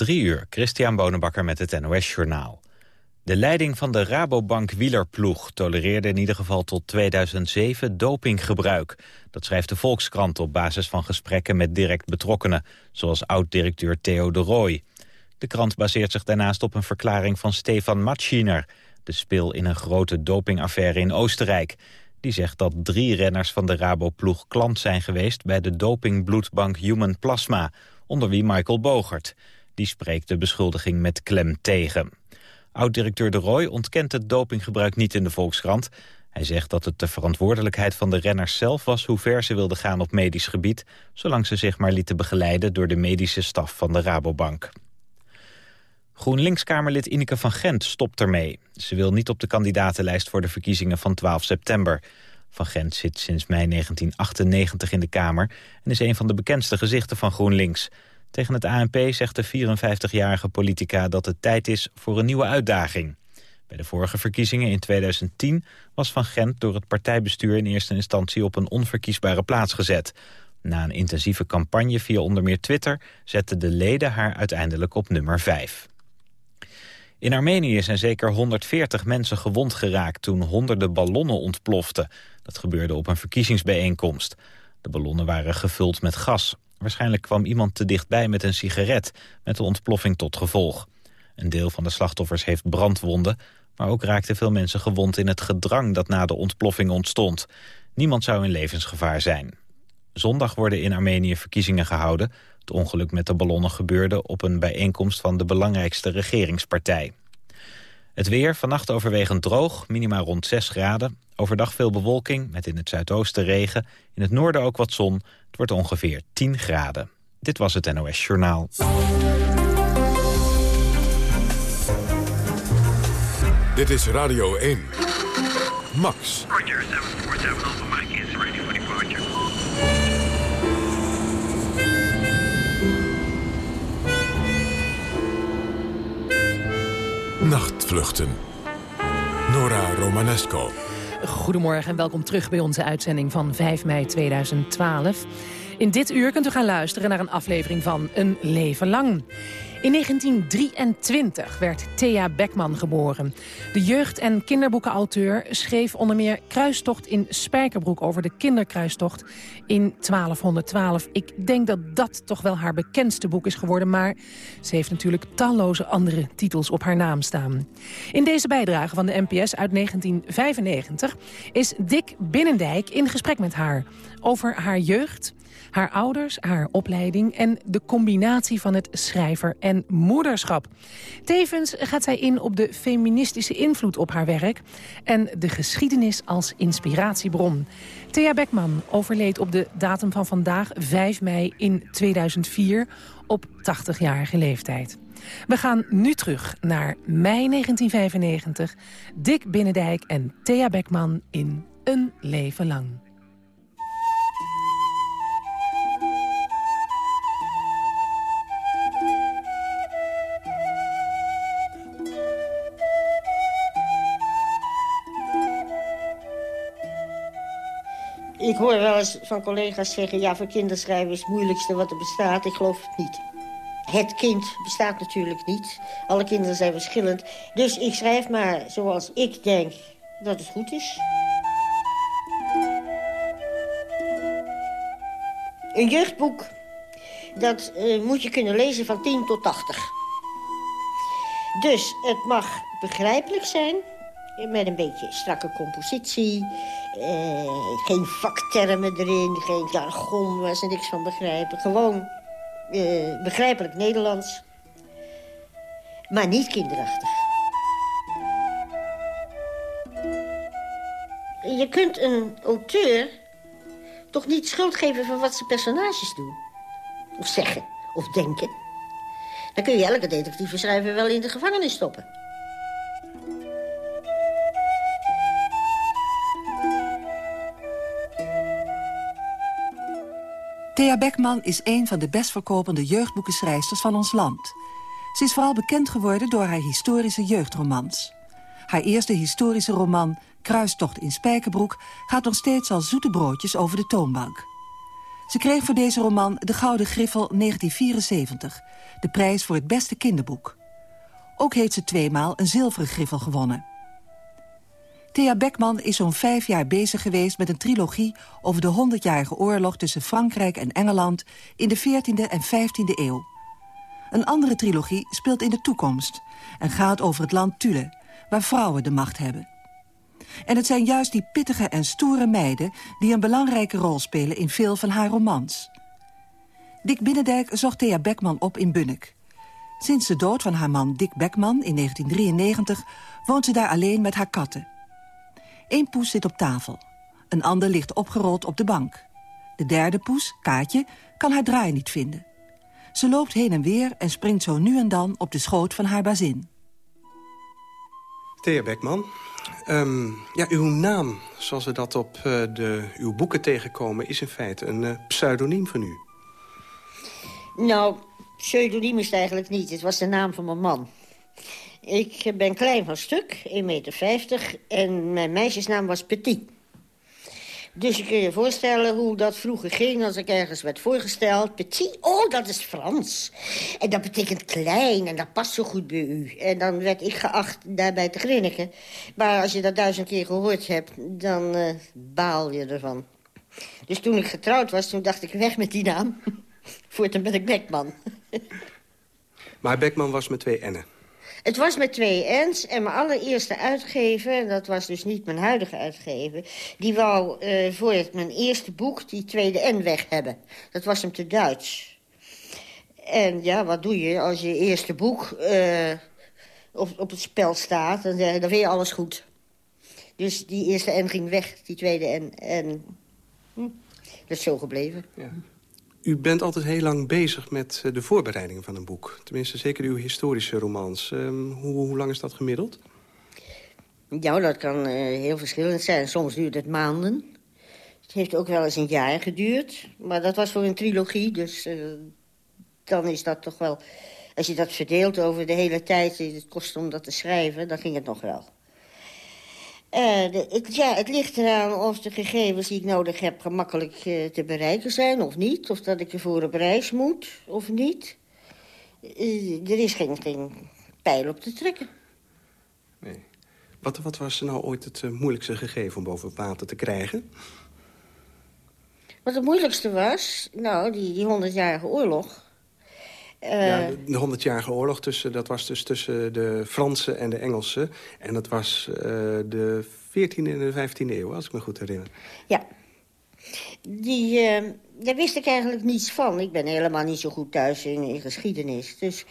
Drie uur, Christian Bonenbakker met het NOS Journaal. De leiding van de Rabobank wielerploeg tolereerde in ieder geval tot 2007 dopinggebruik. Dat schrijft de Volkskrant op basis van gesprekken met direct betrokkenen, zoals oud-directeur Theo de Rooij. De krant baseert zich daarnaast op een verklaring van Stefan Matschiner, de speel in een grote dopingaffaire in Oostenrijk. Die zegt dat drie renners van de Raboploeg klant zijn geweest bij de dopingbloedbank Human Plasma, onder wie Michael Bogert. Die spreekt de beschuldiging met klem tegen. Oud-directeur De Roy ontkent het dopinggebruik niet in de Volkskrant. Hij zegt dat het de verantwoordelijkheid van de renners zelf was... hoe ver ze wilden gaan op medisch gebied... zolang ze zich maar lieten begeleiden door de medische staf van de Rabobank. GroenLinks-Kamerlid Ineke van Gent stopt ermee. Ze wil niet op de kandidatenlijst voor de verkiezingen van 12 september. Van Gent zit sinds mei 1998 in de Kamer... en is een van de bekendste gezichten van GroenLinks... Tegen het ANP zegt de 54-jarige politica dat het tijd is voor een nieuwe uitdaging. Bij de vorige verkiezingen in 2010 was Van Gent door het partijbestuur in eerste instantie op een onverkiesbare plaats gezet. Na een intensieve campagne via onder meer Twitter zetten de leden haar uiteindelijk op nummer 5. In Armenië zijn zeker 140 mensen gewond geraakt toen honderden ballonnen ontploften. Dat gebeurde op een verkiezingsbijeenkomst. De ballonnen waren gevuld met gas. Waarschijnlijk kwam iemand te dichtbij met een sigaret, met de ontploffing tot gevolg. Een deel van de slachtoffers heeft brandwonden, maar ook raakten veel mensen gewond in het gedrang dat na de ontploffing ontstond. Niemand zou in levensgevaar zijn. Zondag worden in Armenië verkiezingen gehouden. Het ongeluk met de ballonnen gebeurde op een bijeenkomst van de belangrijkste regeringspartij. Het weer, vannacht overwegend droog, minima rond 6 graden. Overdag veel bewolking, met in het zuidoosten regen. In het noorden ook wat zon. Het wordt ongeveer 10 graden. Dit was het NOS Journaal. Dit is Radio 1. Max. Roger, 747 Mike is ready for. Nachtvluchten. Nora Romanesco. Goedemorgen en welkom terug bij onze uitzending van 5 mei 2012. In dit uur kunt u gaan luisteren naar een aflevering van Een Leven Lang. In 1923 werd Thea Beckman geboren. De jeugd- en kinderboekenauteur schreef onder meer Kruistocht in Spijkerbroek... over de kinderkruistocht in 1212. Ik denk dat dat toch wel haar bekendste boek is geworden... maar ze heeft natuurlijk talloze andere titels op haar naam staan. In deze bijdrage van de NPS uit 1995 is Dick Binnendijk in gesprek met haar... over haar jeugd, haar ouders, haar opleiding... en de combinatie van het schrijver en moederschap. Tevens gaat zij in op de feministische invloed op haar werk... en de geschiedenis als inspiratiebron. Thea Beckman overleed op de datum van vandaag, 5 mei in 2004... op 80-jarige leeftijd. We gaan nu terug naar mei 1995. Dick Binnendijk en Thea Beckman in Een Leven Lang. Ik hoor wel eens van collega's zeggen... ja, voor kinderschrijven is het moeilijkste wat er bestaat. Ik geloof het niet. Het kind bestaat natuurlijk niet. Alle kinderen zijn verschillend. Dus ik schrijf maar zoals ik denk dat het goed is. Een jeugdboek, dat eh, moet je kunnen lezen van 10 tot 80. Dus het mag begrijpelijk zijn... met een beetje strakke compositie... Eh, geen vaktermen erin, geen jargon waar ze niks van begrijpen. Gewoon eh, begrijpelijk Nederlands. Maar niet kinderachtig. Je kunt een auteur toch niet schuld geven van wat zijn personages doen. Of zeggen, of denken. Dan kun je elke detectieve schrijver wel in de gevangenis stoppen. Thea Beckman is een van de best verkopende jeugdboekenschrijfsters van ons land. Ze is vooral bekend geworden door haar historische jeugdromans. Haar eerste historische roman, Kruistocht in Spijkerbroek... gaat nog steeds als zoete broodjes over de toonbank. Ze kreeg voor deze roman de Gouden Griffel 1974, de prijs voor het beste kinderboek. Ook heeft ze tweemaal een zilveren griffel gewonnen. Thea Beckman is zo'n vijf jaar bezig geweest met een trilogie... over de 100-jarige oorlog tussen Frankrijk en Engeland... in de 14e en 15e eeuw. Een andere trilogie speelt in de toekomst... en gaat over het land Thule, waar vrouwen de macht hebben. En het zijn juist die pittige en stoere meiden... die een belangrijke rol spelen in veel van haar romans. Dick Binnendijk zocht Thea Beckman op in Bunnik. Sinds de dood van haar man Dick Beckman in 1993... woont ze daar alleen met haar katten. Eén poes zit op tafel. Een ander ligt opgerold op de bank. De derde poes, Kaatje, kan haar draai niet vinden. Ze loopt heen en weer en springt zo nu en dan op de schoot van haar bazin. Thea Beckman, um, ja, uw naam, zoals we dat op uh, de, uw boeken tegenkomen... is in feite een uh, pseudoniem van u. Nou, pseudoniem is het eigenlijk niet. Het was de naam van mijn man. Ik ben klein van stuk, 1,50 meter, en mijn meisjesnaam was Petit. Dus je kunt je voorstellen hoe dat vroeger ging als ik ergens werd voorgesteld. Petit, oh, dat is Frans. En dat betekent klein en dat past zo goed bij u. En dan werd ik geacht daarbij te grinniken. Maar als je dat duizend keer gehoord hebt, dan uh, baal je ervan. Dus toen ik getrouwd was, toen dacht ik weg met die naam. Voortaan ben ik Beckman. maar Beckman was met twee N'en. Het was met twee N's en mijn allereerste uitgever... dat was dus niet mijn huidige uitgever... die wou uh, voor het, mijn eerste boek die tweede N weg hebben. Dat was hem te Duits. En ja, wat doe je als je eerste boek uh, op, op het spel staat? Dan, uh, dan vind je alles goed. Dus die eerste N ging weg, die tweede N. En hm, dat is zo gebleven. Ja. U bent altijd heel lang bezig met eh, de voorbereidingen van een boek. Tenminste, zeker uw historische romans. Um, hoe, hoe, lang is dat gemiddeld? Ja, dat kan uh, heel verschillend zijn. Soms duurt het maanden. Het heeft ook wel eens een jaar geduurd. Maar dat was voor een trilogie, dus uh, dan is dat toch wel... Als je dat verdeelt over de hele tijd die het kost om dat te schrijven, dan ging het nog wel. Uh, de, het, ja, het ligt eraan of de gegevens die ik nodig heb gemakkelijk uh, te bereiken zijn of niet. Of dat ik ervoor op reis moet of niet. Uh, er is geen, geen pijl op te trekken. Nee. Wat, wat was nou ooit het moeilijkste gegeven om boven water te krijgen? Wat het moeilijkste was? Nou, die, die 100-jarige oorlog. Ja, de honderdjarige oorlog, tussen, dat was dus tussen de Fransen en de Engelsen. En dat was uh, de 14e en de 15e eeuw, als ik me goed herinner. Ja. Die, uh, daar wist ik eigenlijk niets van. Ik ben helemaal niet zo goed thuis in, in geschiedenis. Dus,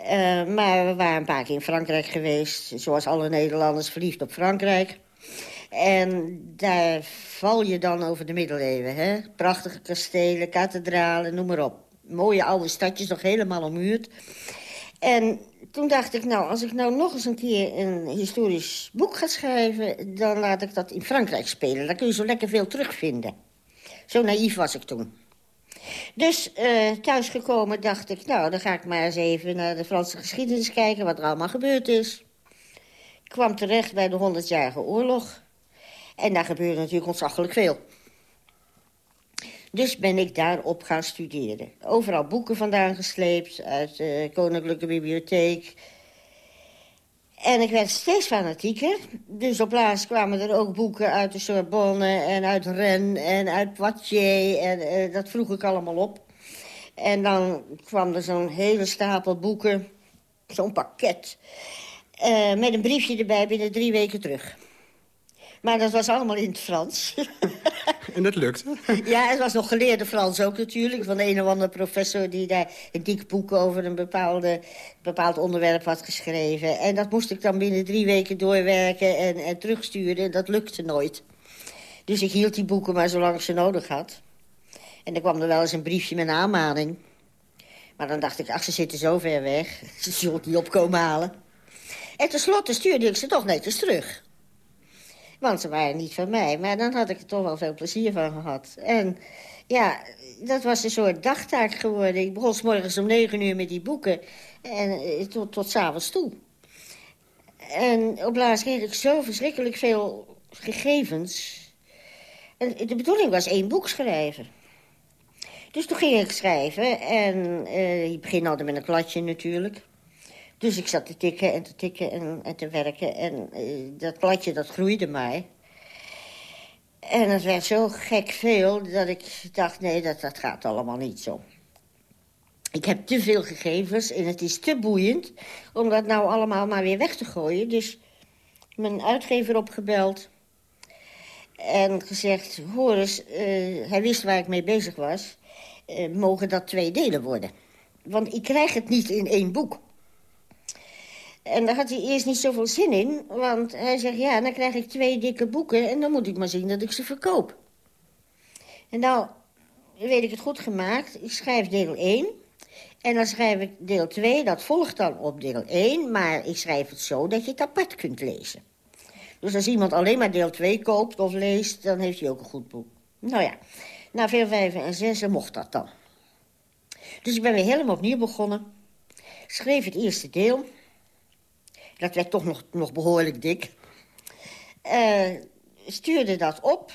uh, maar we waren een paar keer in Frankrijk geweest. Zoals alle Nederlanders verliefd op Frankrijk. En daar val je dan over de middeleeuwen. Hè? Prachtige kastelen, kathedralen, noem maar op mooie oude stadjes, nog helemaal ommuurd. En toen dacht ik, nou, als ik nou nog eens een keer een historisch boek ga schrijven... dan laat ik dat in Frankrijk spelen. Daar kun je zo lekker veel terugvinden. Zo naïef was ik toen. Dus uh, thuisgekomen dacht ik, nou, dan ga ik maar eens even naar de Franse geschiedenis kijken... wat er allemaal gebeurd is. Ik kwam terecht bij de 100-jarige oorlog. En daar gebeurde natuurlijk ontzaglijk veel. Dus ben ik daarop gaan studeren. Overal boeken vandaan gesleept, uit de Koninklijke Bibliotheek. En ik werd steeds fanatieker. Dus op laatst kwamen er ook boeken uit de Sorbonne en uit Rennes en uit Poitiers. En uh, dat vroeg ik allemaal op. En dan kwam er zo'n hele stapel boeken, zo'n pakket... Uh, met een briefje erbij binnen drie weken terug. Maar dat was allemaal in het Frans. En dat lukt? Ja, het was nog geleerde Frans ook natuurlijk. Van een of andere professor die daar een dik boek over een bepaalde, bepaald onderwerp had geschreven. En dat moest ik dan binnen drie weken doorwerken en, en terugsturen. En dat lukte nooit. Dus ik hield die boeken maar zolang ik ze nodig had. En dan kwam er wel eens een briefje met een aanmaning. Maar dan dacht ik, ach, ze zitten zo ver weg. Ze zullen het niet opkomen halen. En tenslotte stuurde ik ze toch netjes terug. Want ze waren niet van mij. Maar dan had ik er toch wel veel plezier van gehad. En ja, dat was een soort dagtaak geworden. Ik begon s morgens om negen uur met die boeken. En eh, tot, tot s'avonds toe. En op laatst kreeg ik zo verschrikkelijk veel gegevens. En de bedoeling was één boek schrijven. Dus toen ging ik schrijven en uh, ik begin altijd met een kladje natuurlijk. Dus ik zat te tikken en te tikken en, te werken. En uh, dat kladje, dat groeide maar. En het werd zo gek veel dat ik dacht, nee, dat, dat gaat allemaal niet zo. Ik heb te veel gegevens en het is te boeiend om dat nou allemaal maar weer weg te gooien. Dus mijn uitgever opgebeld en gezegd... hoor eens, uh, hij wist waar ik mee bezig was... Uh, mogen dat twee delen worden. Want ik krijg het niet in één boek. En daar had hij eerst niet zoveel zin in. Want hij zegt, ja, dan krijg ik twee dikke boeken... en dan moet ik maar zien dat ik ze verkoop. En nou, weet ik het goed gemaakt. Ik schrijf deel 1... En dan schrijf ik deel 2, dat volgt dan op deel 1... maar ik schrijf het zo dat je het apart kunt lezen. Dus als iemand alleen maar deel 2 koopt of leest... dan heeft hij ook een goed boek. Nou ja, na veel vijven en zessen mocht dat dan. Dus ik ben weer helemaal opnieuw begonnen. Schreef het eerste deel. Dat werd toch nog, nog behoorlijk dik. Uh, stuurde dat op.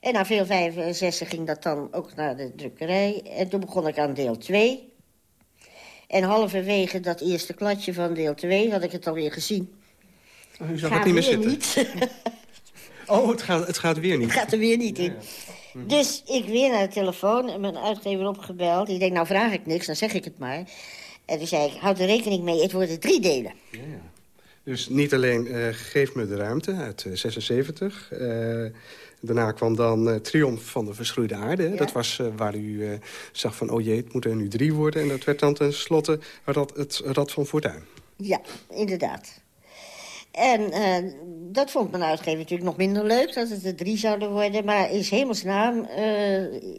En na veel vijven en zessen ging dat dan ook naar de drukkerij. En toen begon ik aan deel 2. En halverwege dat eerste kladje van deel 2 had ik het alweer gezien. Oh, u zag het niet meer zitten? Niet. oh, het gaat, het gaat weer niet. Het gaat er weer niet in. Dus ik weer naar de telefoon en mijn uitgever opgebeld. Ik denk, nou vraag ik niks, dan zeg ik het maar. En toen zei ik, houd er rekening mee, het worden drie delen. Ja. Dus niet alleen uh, Geef me de ruimte uit uh, 76... Uh, Daarna kwam dan uh, Triomf van de Verschroeide Aarde. Dat was waar u zag van, oh jee, het moeten er nu drie worden. En dat werd dan tenslotte het Rad van Fortuin. Ja, inderdaad. En dat vond mijn uitgever natuurlijk nog minder leuk, dat het er drie zouden worden. Maar in hemelsnaam,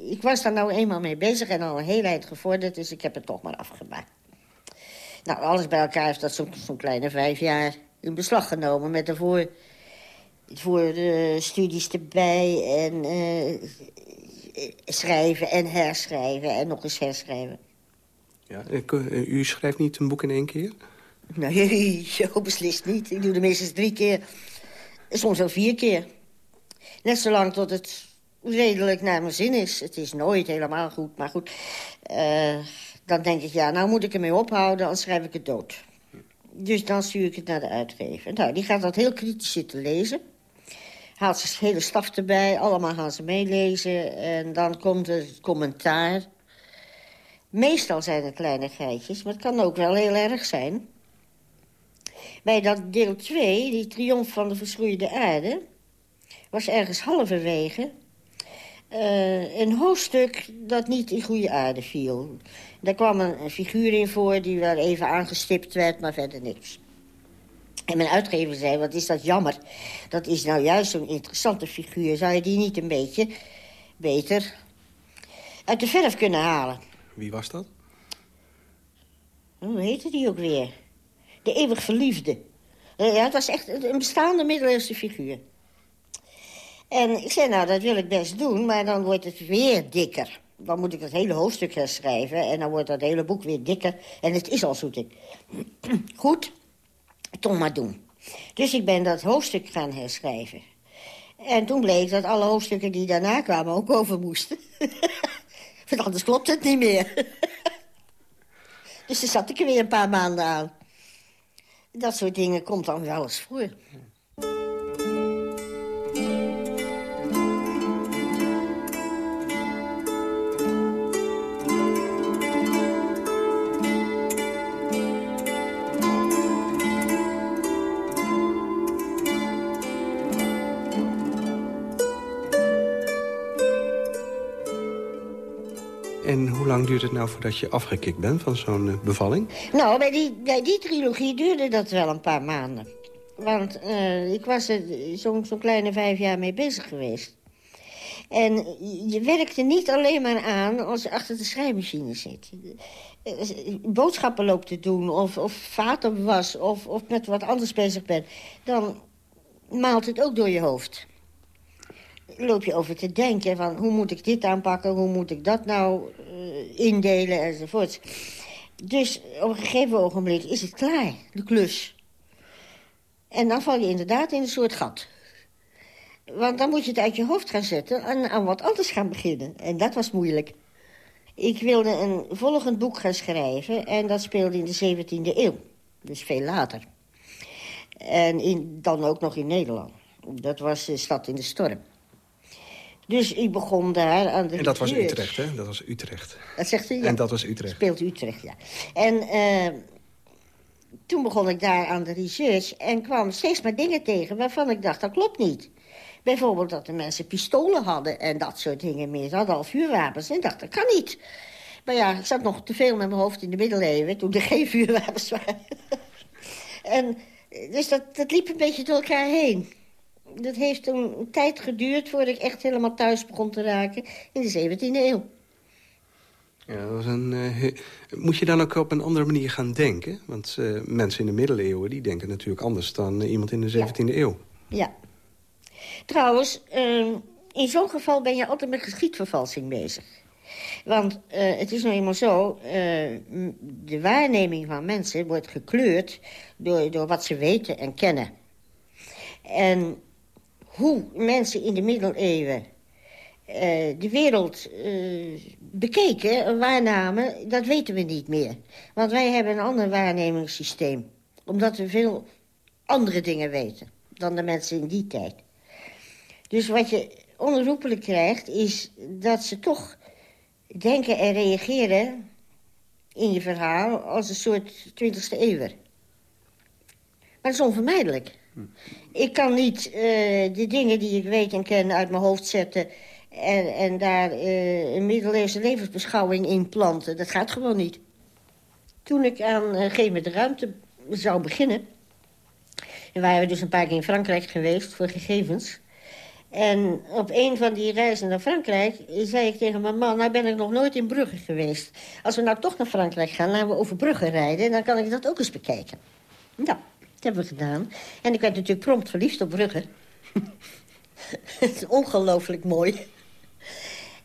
ik was daar nou eenmaal mee bezig en al een hele eind gevorderd. Dus ik heb het toch maar afgemaakt. Nou, alles bij elkaar heeft dat zo'n zo kleine vijf jaar in beslag genomen... met daarvoor voor de studies erbij en uh, schrijven en herschrijven en nog eens herschrijven. Ja, eh, u schrijft niet een boek in één keer? Nee, zo beslist niet. Ik doe de minstens drie keer, soms wel vier keer. Net zolang tot het redelijk naar mijn zin is. Het is nooit helemaal goed, maar goed. Uh, dan denk ik, ja, nou moet ik ermee ophouden, dan schrijf ik het dood. Dus dan stuur ik het naar de uitgever. Nou, die gaat dat heel kritisch zitten lezen haalt ze hele staf erbij. Allemaal gaan ze meelezen. En dan komt het commentaar. Meestal zijn het kleine geitjes, maar het kan ook wel heel erg zijn. Bij dat deel 2, die triomf van de verschroeide aarde... was ergens halverwege uh, een hoofdstuk dat niet in goede aarde viel. Daar kwam een, een figuur in voor die wel even aangestipt werd, maar verder niks. En mijn uitgever zei, wat is dat jammer. Dat is nou juist zo'n interessante figuur. Zou je die niet een beetje beter uit de verf kunnen halen? Wie was dat? Hoe heette die ook weer? De eeuwig verliefde. Eh, ja, het was echt een bestaande middeleeuwse figuur. En ik zei, nou, dat wil ik best doen, maar dan wordt het weer dikker. Dan moet ik het hele hoofdstuk herschrijven en dan wordt dat hele boek weer dikker. En het is al zo dik. Goed, toch maar doen. Dus ik ben dat hoofdstuk gaan herschrijven. En toen bleek dat alle hoofdstukken die daarna kwamen ook over moesten. Want anders klopt het niet meer. dus toen zat ik er weer een paar maanden aan. Dat soort dingen komt dan wel eens voor. Lang duurt het nou voordat je afgekikt bent van zo'n eh, bevalling? Nou, bij die, bij die trilogie duurde dat wel een paar maanden. Want uh, ik was er zo'n zo kleine vijf jaar mee bezig geweest. En je werkte niet alleen maar aan als je achter de schrijfmachine zit. Eh, boodschappen loopt te doen, of, of vader was, of, of met wat anders bezig bent. Dan maalt het ook door je hoofd loop je over te denken van hoe moet ik dit aanpakken, hoe moet ik dat nou uh, indelen enzovoort. Dus op een gegeven ogenblik is het klaar, de klus. En dan val je inderdaad in een soort gat. Want dan moet je het uit je hoofd gaan zetten en aan wat anders gaan beginnen. En dat was moeilijk. Ik wilde een volgend boek gaan schrijven en dat speelde in de 17e eeuw. Dus veel later. En in, dan ook nog in Nederland. Dat was de stad in de storm. Dus ik begon daar aan de En dat was Utrecht, hè? Dat was Utrecht. Dat zegt u? Ja. En dat was Utrecht. Speelt Utrecht, ja. En uh, toen begon ik daar aan de research en kwam steeds maar dingen tegen waarvan ik dacht, dat klopt niet. Bijvoorbeeld dat de mensen pistolen hadden en dat soort dingen meer. Ze hadden al vuurwapens en ik dacht, dat kan niet. Maar ja, ik zat nog te veel met mijn hoofd in de middeleeuwen... toen er geen vuurwapens waren. en, dus dat, dat liep een beetje door elkaar heen. Dat heeft een tijd geduurd voordat ik echt helemaal thuis begon te raken... in de 17e eeuw. Ja, dat was een, uh, moet je dan ook op een andere manier gaan denken? Want uh, mensen in de middeleeuwen die denken natuurlijk anders dan uh, iemand in de 17e ja. eeuw. Ja. Trouwens, in zo'n geval ben je altijd met geschiedvervalsing bezig. Want het is nou eenmaal zo, de waarneming van mensen wordt gekleurd door, door wat ze weten en kennen. En hoe mensen in de middeleeuwen uh, de wereld uh, bekeken, waarnamen, dat weten we niet meer. Want wij hebben een ander waarnemingssysteem. Omdat we veel andere dingen weten dan de mensen in die tijd. Dus wat je onherroepelijk krijgt, is dat ze toch denken en reageren in je verhaal als een soort 20e eeuwer. Maar dat is onvermijdelijk. Ik kan niet uh, de dingen die ik weet en ken uit mijn hoofd zetten... En, en daar uh, een middeleeuwse levensbeschouwing in planten. Dat gaat gewoon niet. Toen ik aan uh, Geef me de Ruimte zou beginnen... en waren we dus een paar keer in Frankrijk geweest voor gegevens... En op een van die reizen naar Frankrijk zei ik tegen mijn man... nou ben ik nog nooit in Brugge geweest. Als we nou toch naar Frankrijk gaan, laten we over Brugge rijden... dan kan ik dat ook eens bekijken. Nou, dat hebben we gedaan. En ik werd natuurlijk prompt verliefd op Brugge. Het is ongelooflijk mooi.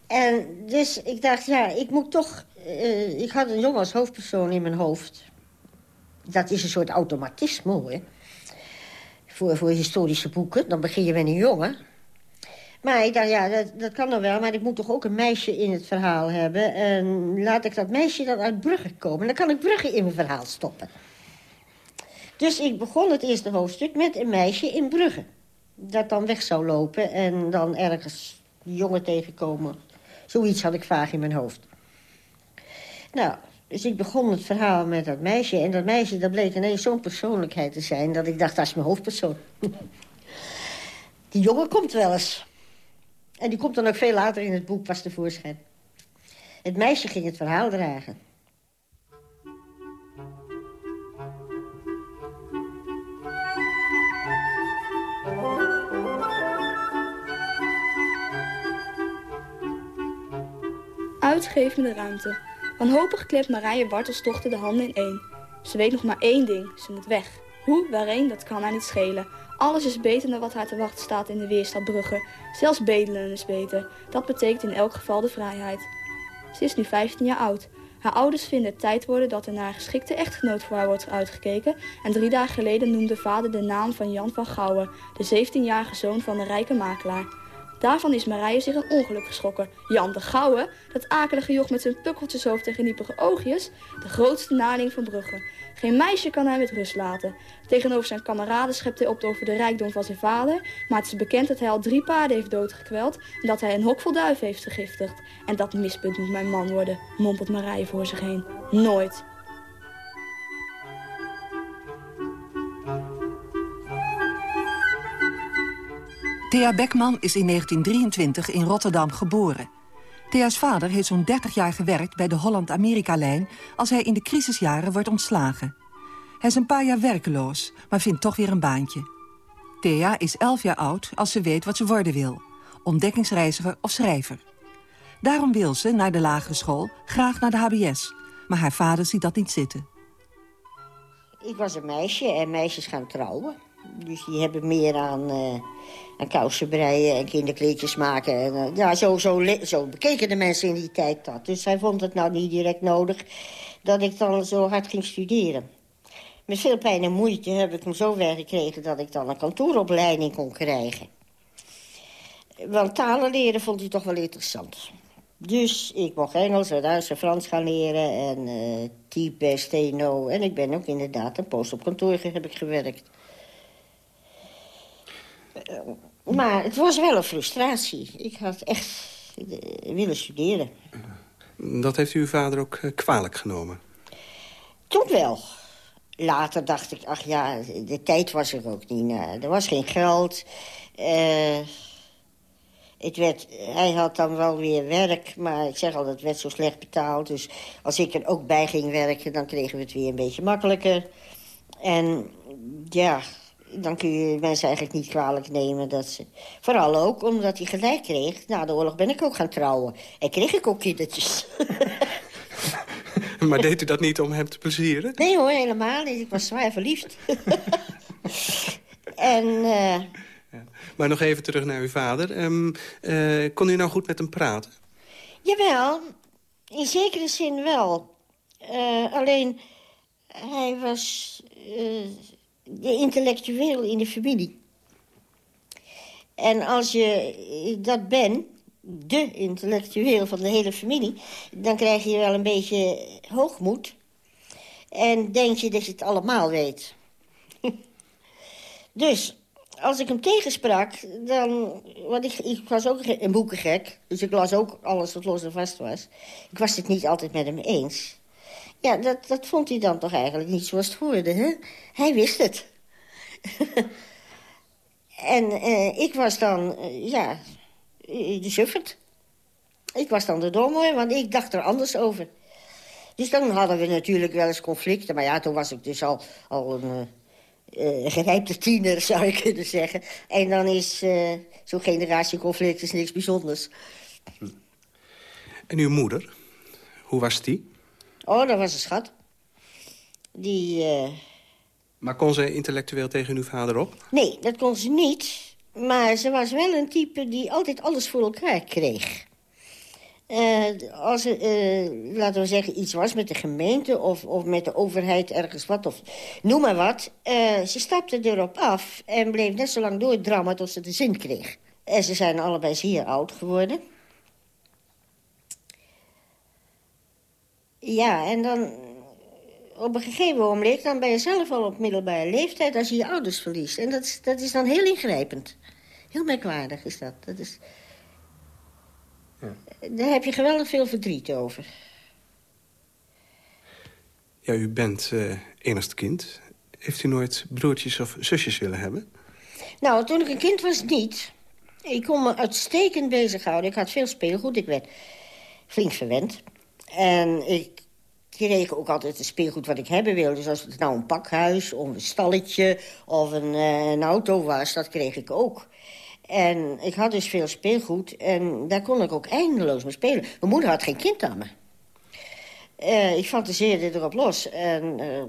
En dus ik dacht, ja, ik moet toch... Uh, ik had een jongen als hoofdpersoon in mijn hoofd. Dat is een soort automatisme, hoor. Voor, voor historische boeken. Dan begin je met een jongen. Maar ik dacht, ja, dat, dat kan dan wel. Maar ik moet toch ook een meisje in het verhaal hebben. En laat ik dat meisje dan uit Brugge komen. Dan kan ik Brugge in mijn verhaal stoppen. Dus ik begon het eerste hoofdstuk met een meisje in Brugge. Dat dan weg zou lopen en dan ergens jongen tegenkomen. Zoiets had ik vaag in mijn hoofd. Nou, dus ik begon het verhaal met dat meisje. En dat meisje, dat bleek ineens zo'n persoonlijkheid te zijn... dat ik dacht, dat is mijn hoofdpersoon. Die jongen komt wel eens. En die komt dan ook veel later in het boek pas tevoorschijn. Het meisje ging het verhaal dragen. Uitgeef me de ruimte. Wanhopig klept Marije Bartelsdochter de handen in één. Ze weet nog maar één ding, ze moet weg. Hoe, waarheen, dat kan haar niet schelen. Alles is beter dan wat haar te wachten staat in de weerstad Brugge. Zelfs bedelen is beter. Dat betekent in elk geval de vrijheid. Ze is nu 15 jaar oud. Haar ouders vinden het tijd worden dat er naar een geschikte echtgenoot voor haar wordt uitgekeken. En drie dagen geleden noemde vader de naam van Jan van Gouwen, de 17-jarige zoon van de rijke makelaar. Daarvan is Marije zich een ongeluk geschrokken. Jan de Gouwe, dat akelige joch met zijn pukkeltjeshoofd en geniepige oogjes, de grootste naling van Brugge. Geen meisje kan hij met rust laten. Tegenover zijn kameraden schept hij op over de rijkdom van zijn vader, maar het is bekend dat hij al drie paarden heeft doodgekweld en dat hij een hok vol duiven heeft vergiftigd. En dat mispunt moet mijn man worden, mompelt Marije voor zich heen. Nooit. Thea Beckman is in 1923 in Rotterdam geboren. Thea's vader heeft zo'n 30 jaar gewerkt bij de Holland-Amerika-lijn... als hij in de crisisjaren wordt ontslagen. Hij is een paar jaar werkeloos, maar vindt toch weer een baantje. Thea is 11 jaar oud als ze weet wat ze worden wil. Ontdekkingsreiziger of schrijver. Daarom wil ze, naar de lagere school, graag naar de HBS. Maar haar vader ziet dat niet zitten. Ik was een meisje en meisjes gaan trouwen. Dus die hebben meer aan, uh, aan kousen breien en kinderkleedjes maken. En, uh, ja, zo, zo, zo bekeken de mensen in die tijd dat. Dus hij vond het nou niet direct nodig dat ik dan zo hard ging studeren. Met veel pijn en moeite heb ik hem zover gekregen dat ik dan een kantooropleiding kon krijgen. Want talen leren vond hij toch wel interessant. Dus ik mocht Engels en Duits en Frans gaan leren en uh, type, steno. En ik ben ook inderdaad een post op kantoor heb ik gewerkt. Uh, maar het was wel een frustratie. Ik had echt uh, willen studeren. Dat heeft uw vader ook kwalijk genomen? Toen wel. Later dacht ik, ach ja, de tijd was er ook niet. er was geen geld. Uh, het werd, hij had dan wel weer werk, maar ik zeg al, het werd zo slecht betaald. Dus als ik er ook bij ging werken, dan kregen we het weer een beetje makkelijker. En ja, dan kun je mensen eigenlijk niet kwalijk nemen. Dat ze, vooral ook omdat hij gelijk kreeg. Na de oorlog ben ik ook gaan trouwen. En kreeg ik ook kindertjes. maar deed u dat niet om hem te plezieren? Nee hoor, helemaal niet. Ik was zwaar verliefd. en... Uh, maar nog even terug naar uw vader. Um, uh, kon u nou goed met hem praten? Jawel, in zekere zin wel. Uh, alleen, hij was de intellectueel in de familie. En als je dat bent, de intellectueel van de hele familie... dan krijg je wel een beetje hoogmoed. En denk je dat je het allemaal weet. dus als ik hem tegensprak, dan... Want ik, ik was ook een boekengek, dus ik las ook alles wat los en vast was. Ik was het niet altijd met hem eens. Ja, dat, dat vond hij dan toch eigenlijk niet zoals het hoorde, hè? Hij wist het. en uh, ik was dan, uh, ja, de suffert. Ik was dan de domme, want ik dacht er anders over. Dus dan hadden we natuurlijk wel eens conflicten. Maar ja, toen was ik dus al, al een... Uh, gerijpte tiener, zou ik kunnen zeggen. En dan is zo'n generatieconflict is niks bijzonders. En uw moeder, hoe was die? Oh, dat was een schat. Die... Uh... Maar kon ze intellectueel tegen uw vader op? Nee, dat kon ze niet. Maar ze was wel een type die altijd alles voor elkaar kreeg. Uh, als er, uh, laten we zeggen, iets was met de gemeente of, of met de overheid ergens wat, of noem maar wat. Uh, ze stapte erop af en bleef net zo lang doordrammen tot ze de zin kreeg. En ze zijn allebei zeer oud geworden. Ja, en dan op een gegeven moment, dan ben je zelf al op middelbare leeftijd als je je ouders verliest. En dat, dat is dan heel ingrijpend. Heel merkwaardig is dat. Dat is... Ja. Daar heb je geweldig veel verdriet over. Ja, u bent uh, enigste kind. Heeft u nooit broertjes of zusjes willen hebben? Nou, toen ik een kind was, niet. Ik kon me uitstekend bezighouden. Ik had veel speelgoed. Ik werd flink verwend. En ik kreeg ook altijd het speelgoed wat ik hebben wilde. Dus als het nou een pakhuis of een stalletje of een, uh, een auto was, dat kreeg ik ook. En ik had dus veel speelgoed en daar kon ik ook eindeloos mee spelen. Mijn moeder had geen kind aan me. Uh, ik fantaseerde erop los en... Uh,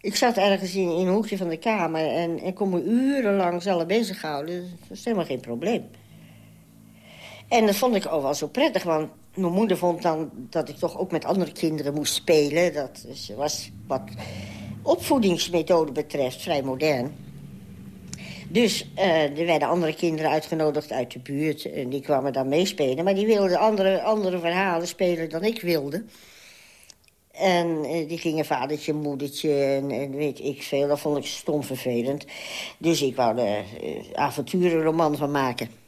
ik zat ergens in, een hoekje van de kamer en, en kon me urenlang zelf bezighouden. Dat was helemaal geen probleem. En dat vond ik ook wel zo prettig, want mijn moeder vond dan dat ik toch ook met andere kinderen moest spelen. Dat was wat opvoedingsmethode betreft vrij modern. Dus uh, er werden andere kinderen uitgenodigd uit de buurt. En die kwamen dan meespelen. Maar die wilden andere, andere verhalen spelen dan ik wilde. En uh, die gingen vadertje, moedertje en, en, weet ik veel. Dat vond ik stom vervelend. Dus ik wou er uh, avonturenroman van maken.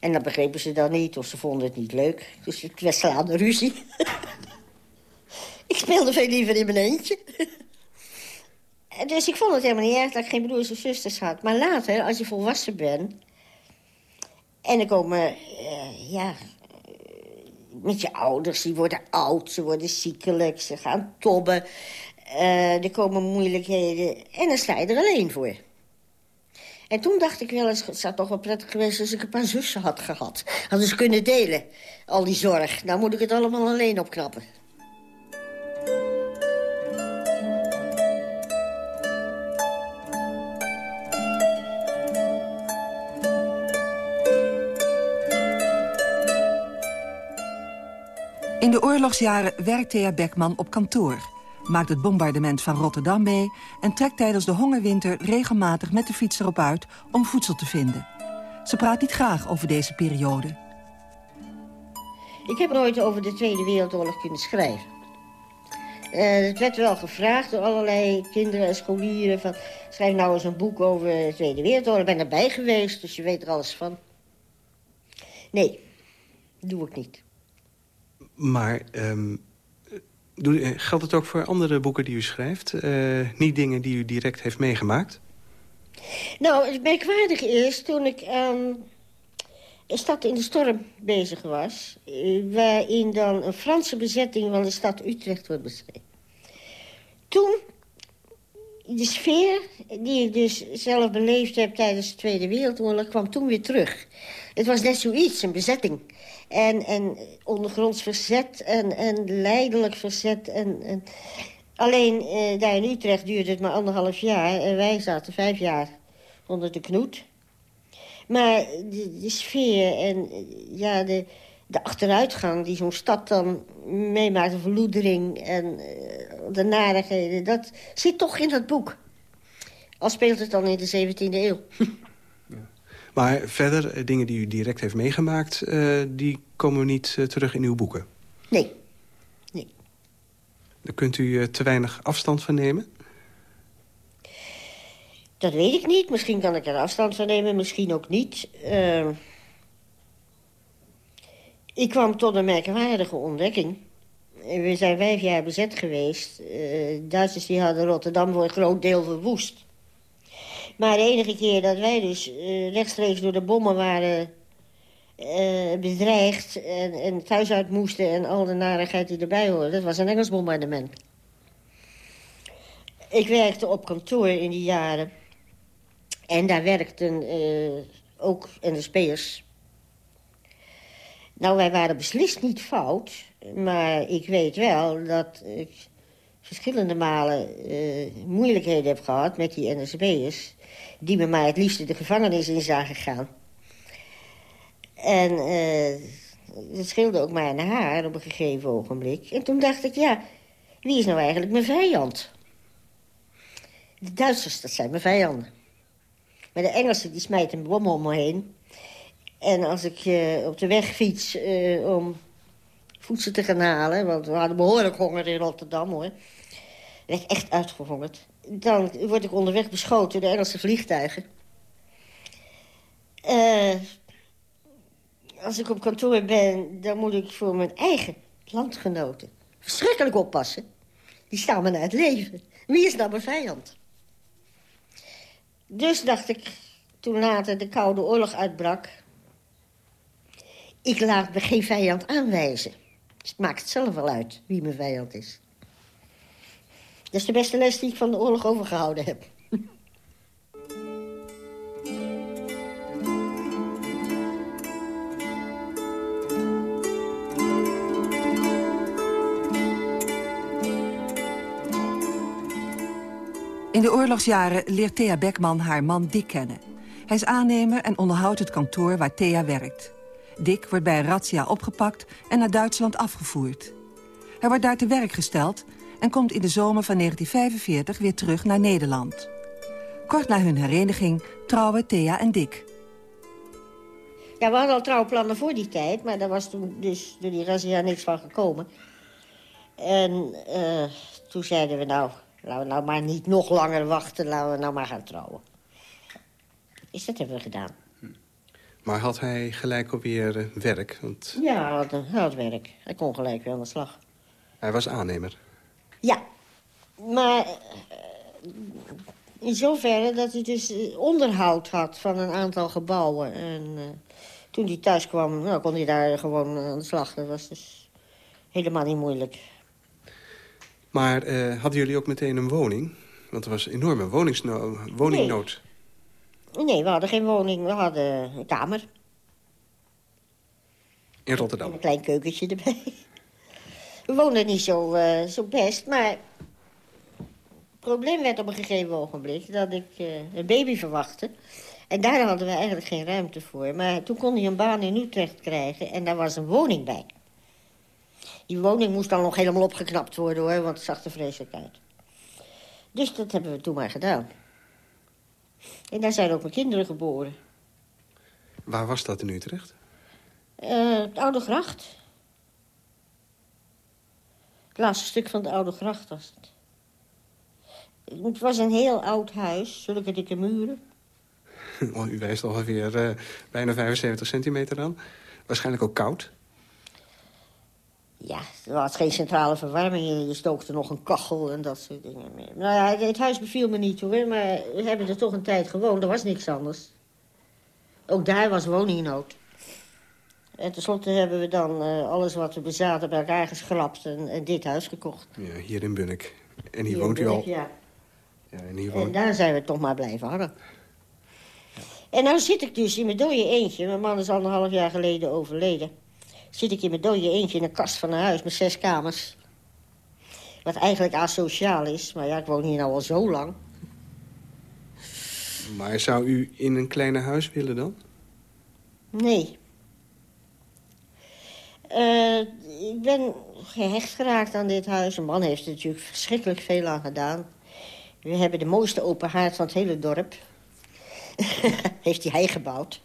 En dat begrepen ze dan niet, of ze vonden het niet leuk. Dus ik was slaande ruzie. ik speelde veel liever in mijn eentje. Dus ik vond het helemaal niet erg dat ik geen broers of zusters had. Maar later, als je volwassen bent... en dan komen, uh, ja... met je ouders, die worden oud, ze worden ziekelijk, ze gaan tobben. Uh, er komen moeilijkheden en dan sta je er alleen voor. En toen dacht ik wel eens, het zou toch wel prettig geweest... als ik een paar zussen had gehad. Hadden ze kunnen delen, al die zorg. Nou moet ik het allemaal alleen opknappen. In de oorlogsjaren werkt Thea Beckman op kantoor... maakt het bombardement van Rotterdam mee... en trekt tijdens de hongerwinter regelmatig met de fiets erop uit om voedsel te vinden. Ze praat niet graag over deze periode. Ik heb nooit over de Tweede Wereldoorlog kunnen schrijven. Uh, het werd wel gevraagd door allerlei kinderen en scholieren... Van, schrijf nou eens een boek over de Tweede Wereldoorlog. Ik ben erbij geweest, dus je weet er alles van. Nee, dat doe ik niet. Maar um, doe, geldt het ook voor andere boeken die u schrijft? Uh, niet dingen die u direct heeft meegemaakt? Nou, het merkwaardige is, toen ik aan een stad in de storm bezig was... Waarin dan een Franse bezetting van de stad Utrecht wordt beschreven. Toen, de sfeer die ik dus zelf beleefd heb tijdens de Tweede Wereldoorlog... kwam toen weer terug. Het was net zoiets, een bezetting. En, en ondergronds verzet en, en leidelijk verzet. En, en... Alleen eh, daar in Utrecht duurde het maar anderhalf jaar. En wij zaten vijf jaar onder de knoet. Maar de, sfeer en ja, de, de achteruitgang die zo'n stad dan meemaakt... de verloedering en uh, de narigheden, dat zit toch in dat boek. Al speelt het dan in de 17e eeuw. Maar verder, eh, dingen die u direct heeft meegemaakt... Uh, die komen niet uh, terug in uw boeken? Nee. nee. Daar kunt u te weinig afstand van nemen? Dat weet ik niet. Misschien kan ik er afstand van nemen, misschien ook niet. Uh, ik kwam tot een merkwaardige ontdekking. We zijn vijf jaar bezet geweest. Uh, Duitsers die hadden Rotterdam voor een groot deel verwoest. Maar de enige keer dat wij dus uh, rechtstreeks door de bommen waren uh, bedreigd... En, thuis uit moesten en al de narigheid die erbij hoorde... dat was een Engels bombardement. Ik werkte op kantoor in die jaren. En daar werkten uh, ook NSP'ers. Nou, wij waren beslist niet fout. Maar ik weet wel dat ik verschillende malen moeilijkheden heb gehad met die NSB'ers... die me maar het liefste de gevangenis in zagen gaan. En uh, het scheelde ook maar naar haar op een gegeven ogenblik. En toen dacht ik, ja, wie is nou eigenlijk mijn vijand? De Duitsers, dat zijn mijn vijanden. Maar de Engelsen, die smijten een bom om me heen. En als ik uh, op de weg fiets uh, om voedsel te gaan halen... want we hadden behoorlijk honger in Rotterdam, hoor werd echt uitgehongerd. Dan word ik onderweg beschoten door de Engelse vliegtuigen. Uh, als ik op kantoor ben, dan moet ik voor mijn eigen landgenoten verschrikkelijk oppassen. Die staan me naar het leven. Wie is nou mijn vijand? Dus dacht ik, toen later de Koude Oorlog uitbrak... ik laat me geen vijand aanwijzen. Het maakt zelf wel uit wie mijn vijand is. Dat is de beste les die ik van de oorlog overgehouden heb. In de oorlogsjaren leert Thea Beckman haar man Dick kennen. Hij is aannemer en onderhoudt het kantoor waar Thea werkt. Dick wordt bij een razzia opgepakt en naar Duitsland afgevoerd. Hij wordt daar te werk gesteld en komt in de zomer van 1945 weer terug naar Nederland. Kort na hun hereniging trouwen Thea en Dick. Ja, we hadden al trouwplannen voor die tijd, maar daar was toen dus door die razzia niks van gekomen. En uh, toen zeiden we nou, laten we nou maar niet nog langer wachten, laten we nou maar gaan trouwen. Is dat hebben we gedaan. Maar had hij gelijk op weer uh, werk? Want... Ja, hij had, hij had werk. Hij kon gelijk weer aan de slag. Hij was aannemer? Ja, maar eh, in zoverre dat hij dus eh, onderhoud had van een aantal gebouwen. En uh, toen hij thuis kwam, nou, kon hij daar gewoon aan de slag. Dat was dus helemaal niet moeilijk. Maar uh, hadden jullie ook meteen een woning? Want er was een enorme woningnood. Nee. nee, we hadden geen woning. We hadden een kamer. In Rotterdam? En een klein keukentje erbij. We woonden niet zo, uh, zo best, maar... Het probleem werd op een gegeven ogenblik dat ik uh, een baby verwachtte. En daar hadden we eigenlijk geen ruimte voor. Maar toen kon hij een baan in Utrecht krijgen en daar was een woning bij. Die woning moest dan nog helemaal opgeknapt worden, hoor, want het zag er vreselijk uit. Dus dat hebben we toen maar gedaan. En daar zijn ook mijn kinderen geboren. Waar was dat in Utrecht? Uh, het Oude Gracht. Het laatste stuk van de Oude Gracht was het. Het was een heel oud huis, zulke dikke muren. Oh, u wijst ongeveer uh, bijna 75 centimeter aan. Waarschijnlijk ook koud. Ja, er was geen centrale verwarming. Je stookte nog een kachel en dat soort dingen meer. Nou ja, het huis beviel me niet hoor, maar we hebben er toch een tijd gewoond. Er was niks anders. Ook daar was woningnood. En tenslotte hebben we dan uh, alles wat we bezaten bij elkaar geschrapt en, en, dit huis gekocht. Ja, hier in Bunnik. En hier, hier woont u al? Ja. ja en, hier woont... en daar zijn we toch maar blijven hangen. Ja. En nou zit ik dus in mijn dode eentje. Mijn man is anderhalf jaar geleden overleden. Zit ik in mijn dode eentje in een kast van een huis met zes kamers. Wat eigenlijk asociaal is, maar ja, ik woon hier nou al zo lang. Maar zou u in een kleine huis willen dan? Nee. Uh, ik ben gehecht geraakt aan dit huis. Een man heeft er natuurlijk verschrikkelijk veel aan gedaan. We hebben de mooiste open haard van het hele dorp. heeft hij gebouwd.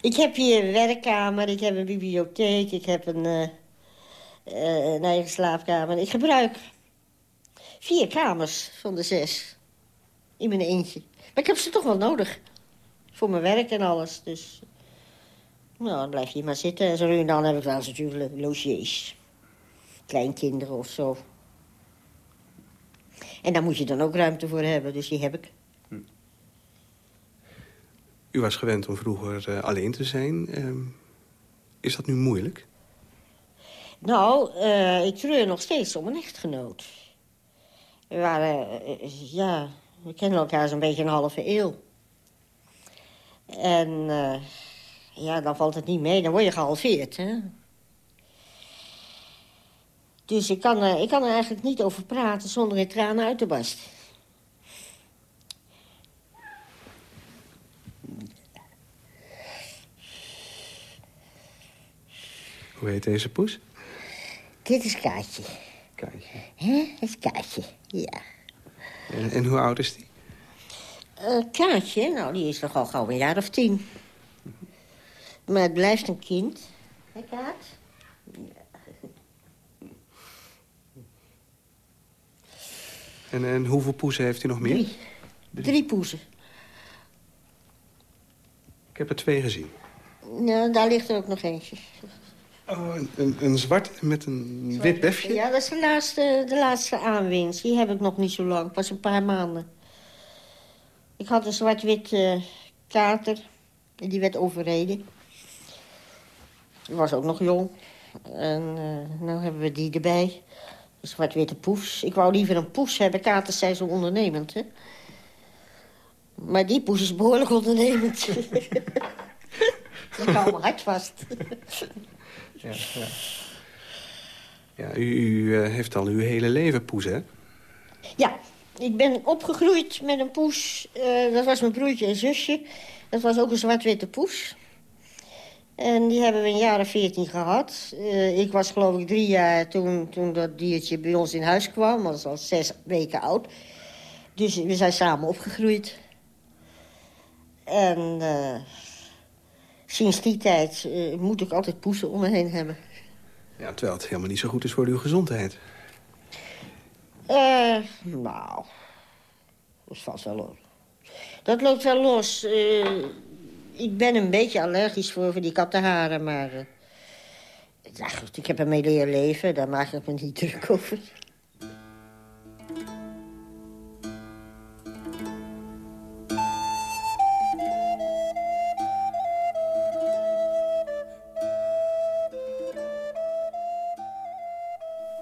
ik heb hier een werkkamer, ik heb een bibliotheek, ik heb een, uh, uh, een eigen slaapkamer. Ik gebruik vier kamers van de zes in mijn eentje. Maar ik heb ze toch wel nodig. Voor mijn werk en alles. Dus nou, dan blijf je maar zitten. En zo nu en dan heb ik wel eens natuurlijk logies. Kleinkinderen of zo. En daar moet je dan ook ruimte voor hebben, dus die heb ik. Hm. U was gewend om vroeger uh, alleen te zijn. Uh, is dat nu moeilijk? Nou, uh, ik treur nog steeds om een echtgenoot. We waren, uh, ja, we kennen elkaar zo'n beetje een halve eeuw. En ja, dan valt het niet mee, dan word je gehalveerd, hè. Dus ik kan, er, ik kan er eigenlijk niet over praten zonder in tranen uit te barsten. Hoe heet deze poes? Dit is Kaatje. Kaatje. Hè? Dat is Kaatje, ja. En, en hoe oud is die? Uh, Kaatje, nou, die is toch al gauw een jaar of tien. Maar het blijft een kind. Hè, Kaat? En, en hoeveel poezen heeft u nog meer? Drie. Drie, poezen. Ik heb er twee gezien. Nou, daar ligt er ook nog eentje. Oh, een, een zwart met een wit befje? Ja, dat is de laatste, de laatste aanwinst. Die heb ik nog niet zo lang, pas een paar maanden. Ik had een zwart-wit uh, kater. En die werd overreden. Die was ook nog jong. En uh, nou hebben we die erbij. Een zwart-witte poes. Ik wou liever een poes hebben. Katers zijn zo ondernemend, hè. Maar die poes is behoorlijk ondernemend. Ik hou me hard vast. ja, ja. ja u, u uh, heeft al uw hele leven poes, hè? Ja, ik ben opgegroeid met een poes. Uh, dat was mijn broertje en zusje. Dat was ook een zwart-witte poes. En die hebben we een jaar of veertien gehad. Uh, ik was geloof ik drie jaar toen, toen dat diertje bij ons in huis kwam. Dat was al zes weken oud. Dus we zijn samen opgegroeid. En uh, sinds die tijd uh, moet ik altijd poesen om me heen hebben. Ja, terwijl het helemaal niet zo goed is voor uw gezondheid. Eh, nou, dat vast wel los. Dat loopt wel los. Ik ben een beetje allergisch voor, die kattenharen, maar... Uh, ja, goed, ik heb ermee leren leven, daar maak ik me niet druk over.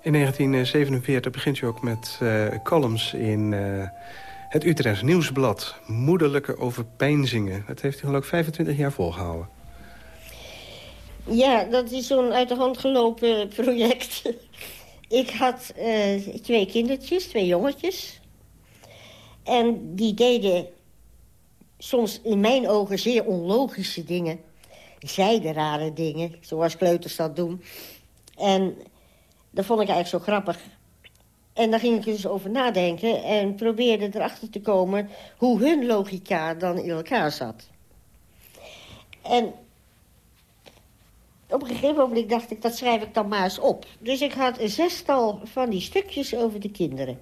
In 1947 begint u ook met uh, columns in uh, het Utrechts Nieuwsblad. Moederlijke overpeinzingen. Dat heeft u geloof ik 25 jaar volgehouden. Ja, dat is zo'n uit de hand gelopen project. ik had uh, twee kindertjes, twee jongetjes. En die deden soms in mijn ogen zeer onlogische dingen. Zeiden rare dingen, zoals kleuters dat doen. En dat vond ik eigenlijk zo grappig. En daar ging ik dus over nadenken en probeerde erachter te komen... hoe hun logica dan in elkaar zat. En op een gegeven moment dacht ik, dat schrijf ik dan maar eens op. Dus ik had een zestal van die stukjes over de kinderen.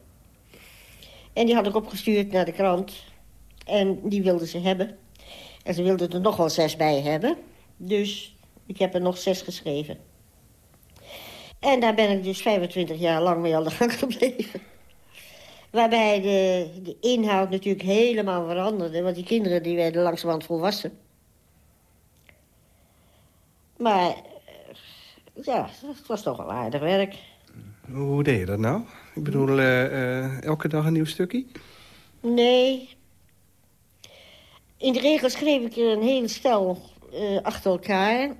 En die had ik opgestuurd naar de krant. En die wilden ze hebben. En ze wilden er nog wel zes bij hebben. Dus ik heb er nog zes geschreven. En daar ben ik dus 25 jaar lang mee aan de gang gebleven. Waarbij de, de inhoud natuurlijk helemaal veranderde. Want die kinderen die werden langzamerhand volwassen. Maar eh, ja, het was toch wel aardig werk. Hoe deed je dat nou? Ik bedoel, eh, eh, elke dag een nieuw stukje? Nee. In de regel schreef ik er een hele stel uh, achter elkaar.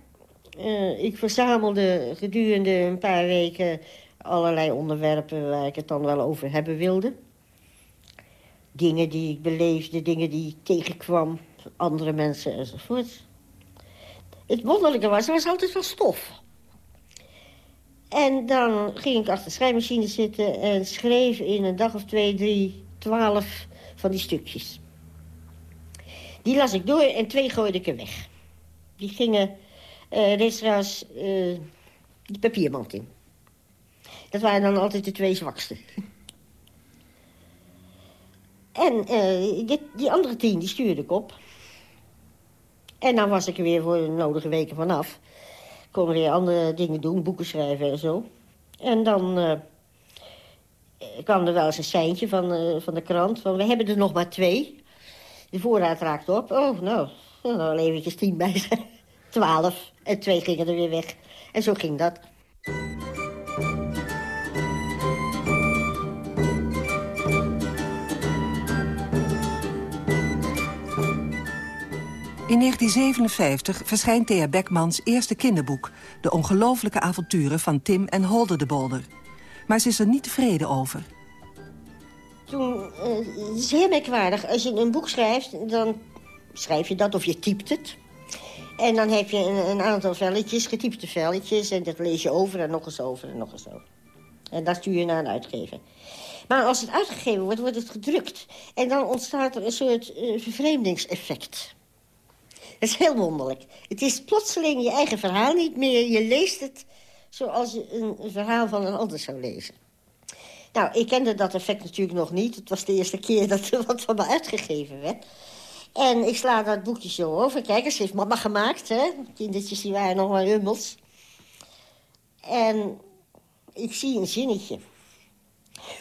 Uh, ik verzamelde gedurende een paar weken allerlei onderwerpen waar ik het dan wel over hebben wilde. Dingen die ik beleefde, dingen die ik tegenkwam, andere mensen enzovoort. Het wonderlijke was, er was altijd wel stof. En dan ging ik achter de schrijfmachine zitten en schreef in een dag of twee, drie, twaalf van die stukjes. Die las ik door en twee gooide ik er weg. Die gingen uh, restaurants uh, de papiermand in. Dat waren dan altijd de twee zwakste. en uh, dit, die andere tien, die stuurde ik op. En dan was ik er weer voor de nodige weken vanaf. Ik kon weer andere dingen doen, boeken schrijven en zo. En dan kwam er wel eens een seintje van, van de krant... van we hebben er nog maar twee. De voorraad raakt op. Oh, nou, dan wel eventjes tien bij zijn. Twaalf. En twee gingen er weer weg. En zo ging dat. In 1957 verschijnt Thea Beckmans eerste kinderboek... De ongelooflijke avonturen van Tim en Holder de Bolder. Maar ze is er niet tevreden over. Toen, uh, het is heel merkwaardig. Als je een boek schrijft, dan schrijf je dat of je typt het. En dan heb je een, een aantal velletjes, getypte velletjes... en dat lees je over en nog eens over en nog eens over. En dat stuur je naar een uitgever. Maar als het uitgegeven wordt, wordt het gedrukt. En dan ontstaat er een soort uh, vervreemdingseffect... Dat is heel wonderlijk. Het is plotseling je eigen verhaal niet meer. Je leest het zoals je een verhaal van een ander zou lezen. Nou, ik kende dat effect natuurlijk nog niet. Het was de eerste keer dat er wat van me uitgegeven werd. En ik sla dat boekje zo over. Kijk eens, heeft mama gemaakt, hè. Kindertjes die waren nog maar hummels. En ik zie een zinnetje.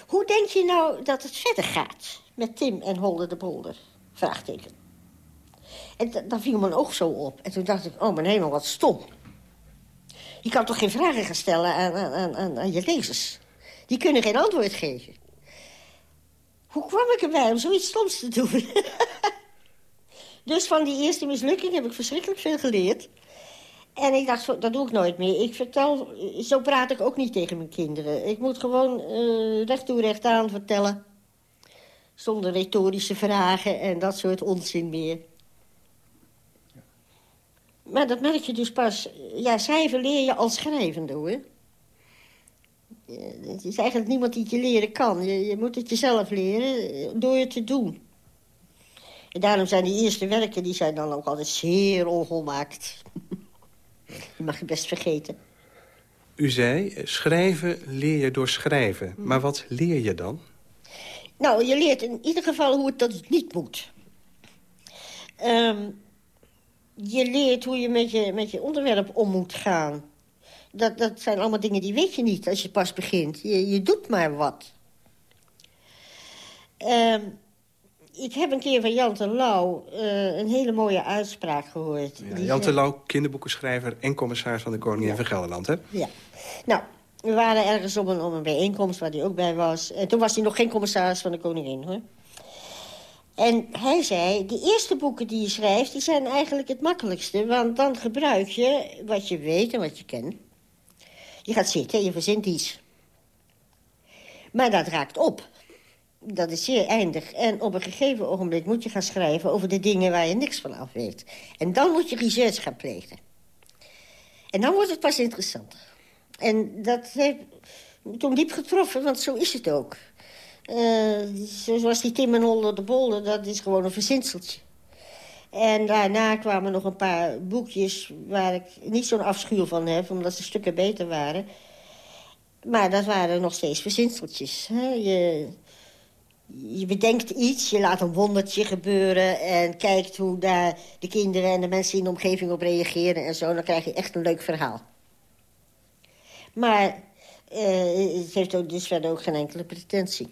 Hoe denk je nou dat het verder gaat met Tim en Holder de Bolder? Vraagteken. En dan viel mijn oog zo op. En toen dacht ik, oh mijn hemel, wat stom. Je kan toch geen vragen gaan stellen aan, aan, aan, aan je lezers? Die kunnen geen antwoord geven. Hoe kwam ik erbij om zoiets stoms te doen? dus van die eerste mislukking heb ik verschrikkelijk veel geleerd. En ik dacht, dat doe ik nooit meer. Ik vertel, zo praat ik ook niet tegen mijn kinderen. Ik moet gewoon uh, recht toe, recht aan vertellen. Zonder retorische vragen en dat soort onzin meer. Maar dat merk je dus pas... Ja, schrijven leer je als schrijvende, hoor. Het is eigenlijk niemand die het je leren kan. Je, je moet het jezelf leren door het te doen. En daarom zijn die eerste werken die zijn dan ook altijd zeer onvolmaakt. Je mag je best vergeten. U zei, schrijven leer je door schrijven. Maar wat leer je dan? Nou, je leert in ieder geval hoe het dat niet moet. Um, je leert hoe je met, je met je onderwerp om moet gaan. Dat, dat zijn allemaal dingen die weet je niet als je pas begint. Je, je doet maar wat. Uh, ik heb een keer van Jan Terlouw uh, een hele mooie uitspraak gehoord. Ja, Jan Terlouw, kinderboekenschrijver en commissaris van de Koningin ja. van Gelderland, hè? Ja. Nou, we waren ergens op een, op een bijeenkomst waar hij ook bij was. En toen was hij nog geen commissaris van de Koningin, hoor. En hij zei, de eerste boeken die je schrijft, die zijn eigenlijk het makkelijkste. Want dan gebruik je wat je weet en wat je kent. Je gaat zitten en je verzint iets. Maar dat raakt op. Dat is zeer eindig. En op een gegeven ogenblik moet je gaan schrijven over de dingen waar je niks van af weet. En dan moet je research gaan plegen. En dan wordt het pas interessant. En dat heeft toen diep getroffen, want zo is het ook. Uh, zoals die Tim en Holle de Bolde, dat is gewoon een verzinseltje. En daarna kwamen nog een paar boekjes waar ik niet zo'n afschuw van heb... omdat ze stukken beter waren. Maar dat waren nog steeds verzinseltjes. Hè? Je, je bedenkt iets, je laat een wondertje gebeuren... en kijkt hoe daar de kinderen en de mensen in de omgeving op reageren en zo. Dan krijg je echt een leuk verhaal. Maar uh, het heeft dus verder ook geen enkele pretentie.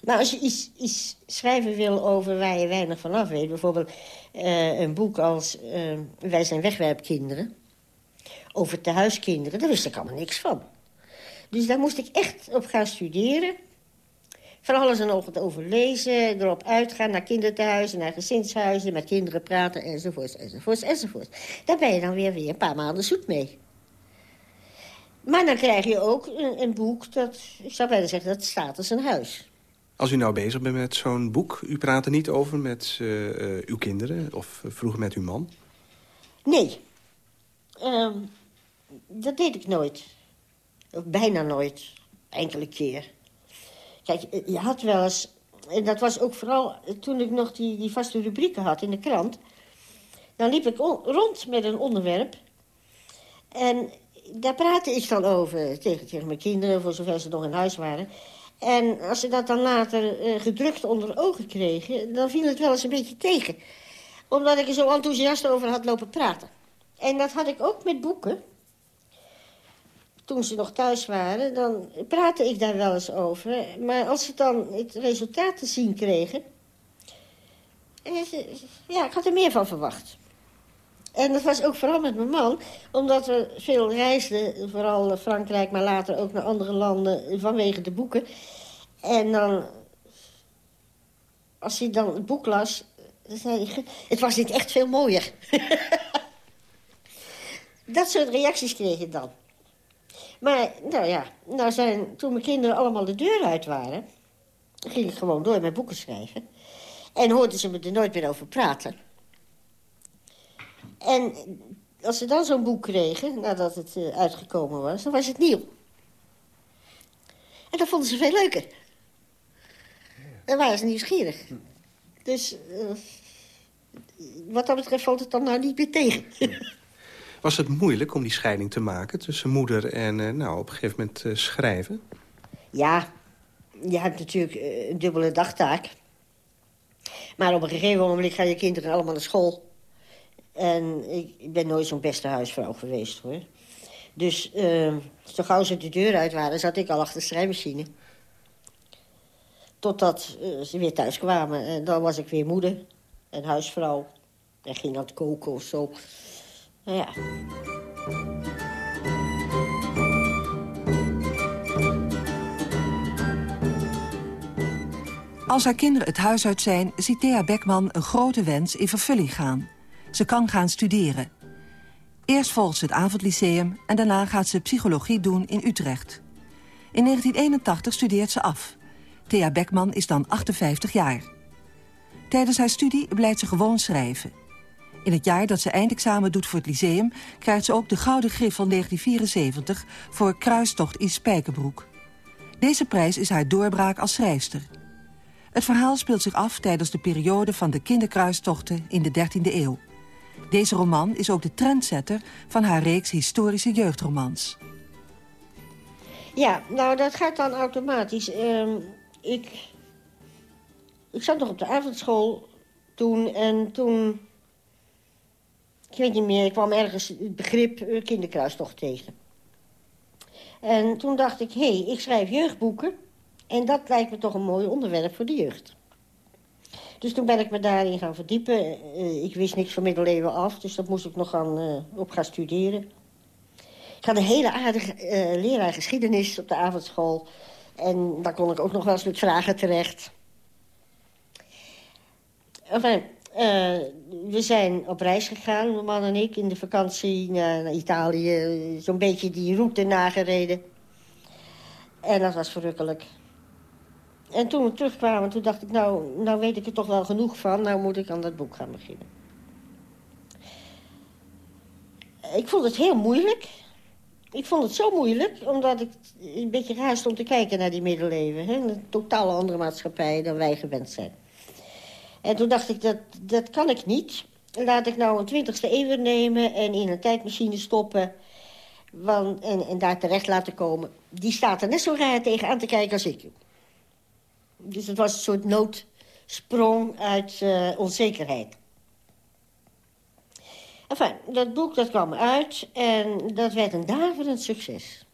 Maar als je iets, iets schrijven wil over waar je weinig van af weet... bijvoorbeeld uh, een boek als uh, Wij zijn wegwerpkinderen... over tehuiskinderen, daar wist ik allemaal niks van. Dus daar moest ik echt op gaan studeren. Van alles en nog wat over lezen, erop uitgaan... naar kinderthuizen, naar gezinshuizen, met kinderen praten, enzovoorts, enzovoorts, enzovoorts. Daar ben je dan weer, weer een paar maanden zoet mee. Maar dan krijg je ook een, een boek dat, ik zou bijna zeggen, dat staat als een huis. Als u nou bezig bent met zo'n boek, u praat er niet over met uh, uw kinderen of vroeger met uw man? Nee, um, dat deed ik nooit. Of bijna nooit, enkele keer. Kijk, je had wel eens, en dat was ook vooral toen ik nog die, die vaste rubrieken had in de krant... dan liep ik rond met een onderwerp... En daar praatte ik dan over tegen, tegen mijn kinderen, voor zover ze nog in huis waren. En als ze dat dan later gedrukt onder ogen kregen... dan viel het wel eens een beetje tegen. Omdat ik er zo enthousiast over had lopen praten. En dat had ik ook met boeken. Toen ze nog thuis waren, dan praatte ik daar wel eens over. Maar als ze dan het resultaat te zien kregen... Eh, ja, ik had er meer van verwacht. En dat was ook vooral met mijn man, omdat we veel reisden, vooral Frankrijk, maar later ook naar andere landen vanwege de boeken. En dan, als hij dan het boek las, zei hij, het was niet echt veel mooier. dat soort reacties kreeg je dan. Maar, nou ja, nou zijn, toen mijn kinderen allemaal de deur uit waren... ging ik gewoon door met boeken schrijven. En hoorden ze me er nooit meer over praten. En als ze dan zo'n boek kregen, nadat het uh, uitgekomen was, dan was het nieuw. En dat vonden ze veel leuker. Dan waren ze nieuwsgierig. Dus uh, wat dat betreft valt het dan nou niet meer tegen. Was het moeilijk om die scheiding te maken tussen moeder en uh, nou, op een gegeven moment schrijven? Ja, je hebt natuurlijk een dubbele dagtaak. Maar op een gegeven moment gaan je kinderen allemaal naar school. En ik ben nooit zo'n beste huisvrouw geweest, hoor. Dus uh, zo gauw ze de deur uit waren, zat ik al achter de schrijfmachine. Totdat ze weer thuis kwamen. En dan was ik weer moeder en huisvrouw. En ging aan het koken of zo. Ja. Als haar kinderen het huis uit zijn, ziet Thea Beckman een grote wens in vervulling gaan. Ze kan gaan studeren. Eerst volgt ze het avondlyceum en daarna gaat ze psychologie doen in Utrecht. In 1981 studeert ze af. Thea Beckman is dan 58 jaar. Tijdens haar studie blijft ze gewoon schrijven. In het jaar dat ze eindexamen doet voor het lyceum... krijgt ze ook de Gouden Griffel 1974 voor Kruistocht in Spijkerbroek. Deze prijs is haar doorbraak als schrijfster. Het verhaal speelt zich af tijdens de periode van de kinderkruistochten in de 13e eeuw. Deze roman is ook de trendsetter van haar reeks historische jeugdromans. Ja, nou dat gaat dan automatisch. Uh, ik, ik zat nog op de avondschool toen en toen... Ik weet niet meer, ik kwam ergens het begrip uh, kinderkruistocht tegen. En toen dacht ik, hé, hey, ik schrijf jeugdboeken... en dat lijkt me toch een mooi onderwerp voor de jeugd. Dus toen ben ik me daarin gaan verdiepen. Uh, ik wist niks van middeleeuwen af, dus dat moest ik nog gaan, uh, op gaan studeren. Ik had een hele aardige uh, leraar geschiedenis op de avondschool. En daar kon ik ook nog wel eens met vragen terecht. Enfin, we zijn op reis gegaan, mijn man en ik, in de vakantie naar, naar Italië. Zo'n beetje die route nagereden. En dat was verrukkelijk. En toen we terugkwamen, toen dacht ik, nou, nou weet ik er toch wel genoeg van. Nou moet ik aan dat boek gaan beginnen. Ik vond het heel moeilijk. Ik vond het zo moeilijk, omdat ik een beetje raar stond te kijken naar die middeleeuwen. Hè? Een totaal andere maatschappij dan wij gewend zijn. En toen dacht ik, dat, dat kan ik niet. Laat ik nou een 20ste eeuw nemen en in een tijdmachine stoppen... Want, en, daar terecht laten komen. Die staat er net zo raar tegen aan te kijken als ik. Dus het was een soort noodsprong uit uh, onzekerheid. Enfin, dat boek dat kwam uit en dat werd een daverend succes.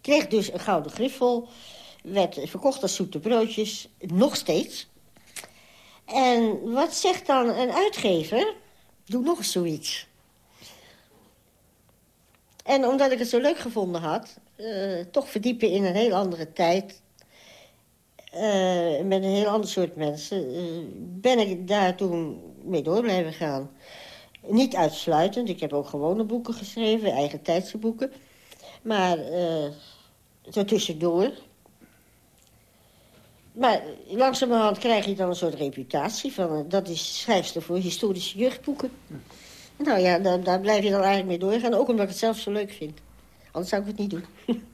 Kreeg dus een gouden griffel, werd verkocht als zoete broodjes, nog steeds. En wat zegt dan een uitgever? Doe nog zoiets. En omdat ik het zo leuk gevonden had... Uh, toch verdiepen in een heel andere tijd... Uh, met een heel ander soort mensen... Uh, ben ik daar toen mee door blijven gaan. Niet uitsluitend. Ik heb ook gewone boeken geschreven, eigen tijdse boeken. Maar uh, tussendoor. Maar langzamerhand krijg je dan een soort reputatie van... dat is schrijfster voor historische jeugdboeken. Nou ja, daar, daar blijf je dan eigenlijk mee doorgaan. Ook omdat ik het zelf zo leuk vind. Anders zou ik het niet doen.